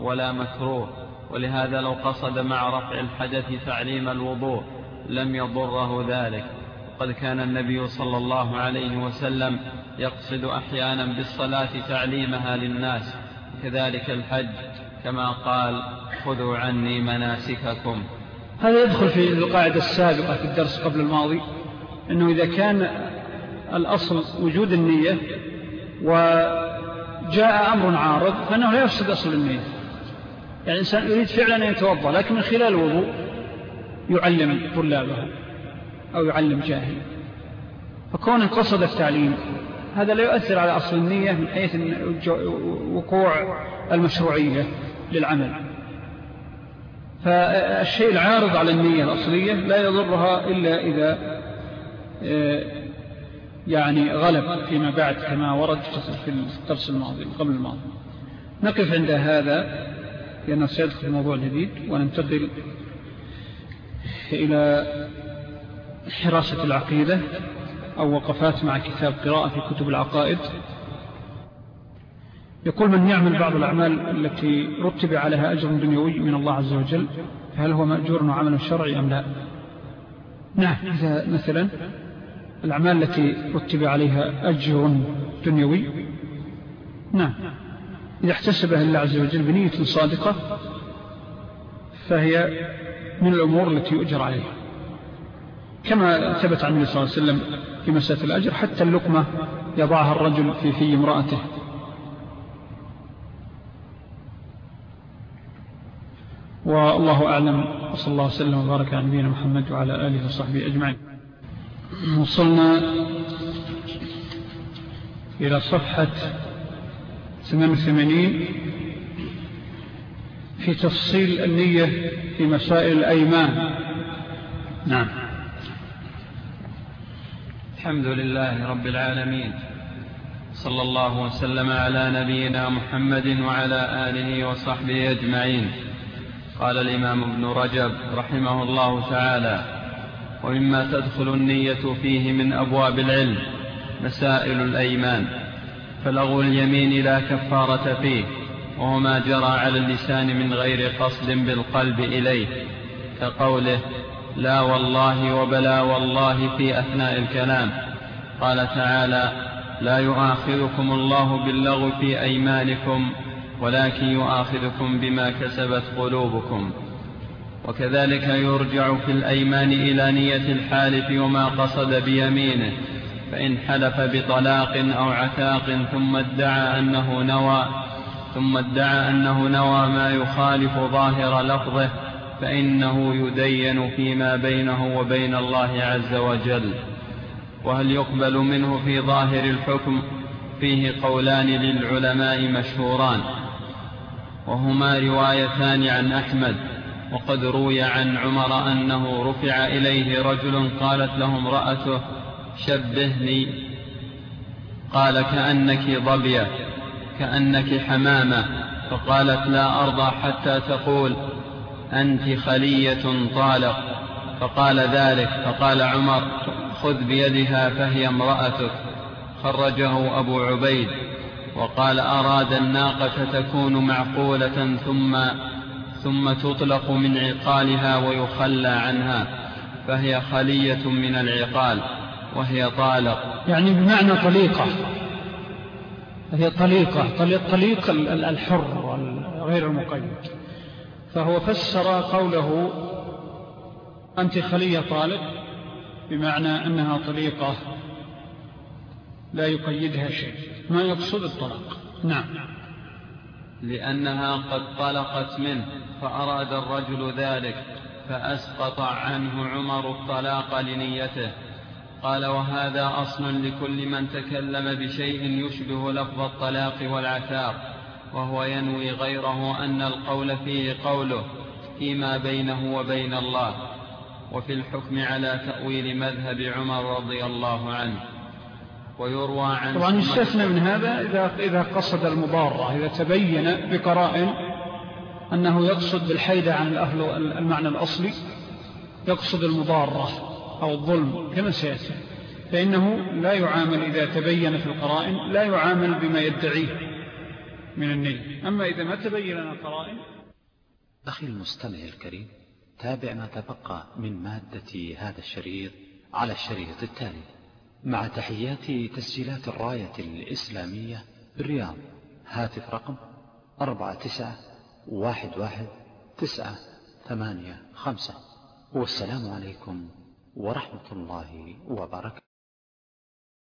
ولا مكروه ولهذا لو قصد مع رفع الحدث تعليم الوضوء لم يضره ذلك. وقد كان النبي صلى الله عليه وسلم يقصد أحيانا بالصلاة تعليمها للناس كذلك الحج كما قال خذوا عني مناسككم. هذا يدخل في القاعدة السابقة في الدرس قبل الماضي أنه إذا كان الأصل وجود النية وجاء أمر عارض فأنه لا يفسد أصل النية. يعني الإنسان يريد فعلا أن يتوضأ لكن من خلال الوضوء يعلم طلابه أو يعلم جاهل فكون قصد التعليم هذا لا يؤثر على أصل النية من حيث وقوع المشروعية للعمل. فالشيء العارض على النية الأصلية لا يضرها إلا إذا آه، يعني غلب فيما بعد كما ورد في الدرس الماضي قبل الماضي. نقف عند هذا لأنه سيدخل موضوع جديد وننتقل إلى حراسة العقيدة. أو وقفات مع كتاب قراءة في كتب العقائد. يقول من يعمل بعض الأعمال التي رتب عليها أجر دنيوي من الله عز وجل فهل هو مأجور وعمل شرعي أم لا؟ نعم مثلا الأعمال التي رتب عليها أجر دنيوي نعم إذا احتسبها الله عز وجل بنية صادقة فهي من الأمور التي يؤجر عليها. كما ثبت عن النبي صلى الله عليه وسلم في مسألة الأجر حتى اللقمة يضعها الرجل في في امرأته. والله أعلم وصلى الله وسلم وبارك على نبينا محمد وعلى آله وصحبه أجمعين. وصلنا إلى صفحة 88 في تفصيل النية في مسائل الأيمان. نعم. الحمد لله رب العالمين. صلى الله وسلم على نبينا محمد وعلى آله وصحبه أجمعين. قال الإمام ابن رجب رحمه الله تعالى ومما تدخل النية فيه من أبواب العلم مسائل الأيمان فلغو اليمين لا كفارة فيه وهو ما جرى على اللسان من غير قصد بالقلب إليه كقوله لا والله وبلا والله في أثناء الكلام. قال تعالى لا يؤاخذكم الله باللغو في أيمانكم ولكن يؤاخذكم بما كسبت قلوبكم. وكذلك يرجع في الأيمان إلى نية الحالف وما قصد بيمينه فإن حلف بطلاق أو عتاق ثم ادعى أنه نوى ثم ادعى أنه نوى ما يخالف ظاهر لفظه فإنه يدين فيما بينه وبين الله عز وجل. وهل يقبل منه في ظاهر الحكم فيه قولان للعلماء مشهوران؟ وهما روايتان عن أحمد وقد روي عن عمر أنه رفع إليه رجل قالت له امرأته شبهني. قال كأنك ضبية كأنك حمامة. فقالت لا أرضى حتى تقول أنت خلية طالق. فقال ذلك فقال عمر خذ بيدها فهي امرأتك. خرجه أبو عبيد. وقال أراد الناقة تكون معقولة ثم ثم تطلق من عقالها ويخلى عنها. فهي خلية من العقال وهي طالق. يعني بمعنى طليقة. هي طليقة طليق الحر غير المقيد. فهو فسر قوله أنت خلية طالق بمعنى أنها طليقة لا يقيدها شيء ما يقصد الطلاق. نعم. لأنها قد طلقت منه فأراد الرجل ذلك فأسقط عنه عمر الطلاق لنيته. قال وهذا أصل لكل من تكلم بشيء يشبه لفظ الطلاق والعتاق وهو ينوي غيره أن القول فيه قوله فيما بينه وبين الله وفي الحكم على تأويل مذهب عمر رضي الله عنه. ويروى عن طبعا يستثنى من هذا إذا, إذا قصد المضارة إذا تبين بقرائن أنه يقصد بالحيدة عن الأهل المعنى الأصلي يقصد المضارة أو الظلم كما سيأتي. فإنه لا يعامل إذا تبين في القرائن لا يعامل بما يدعيه. من النية أما إذا ما تبين لنا أخي المستمع الكريم تابع ما تبقى من مادة هذا الشريط على الشريط التالي. مع تحيات تسجيلات الراية الإسلامية بالرياض هاتف رقم أربعة تسعة واحد واحد تسعة ثمانية خمسة. والسلام عليكم ورحمة الله وبركاته.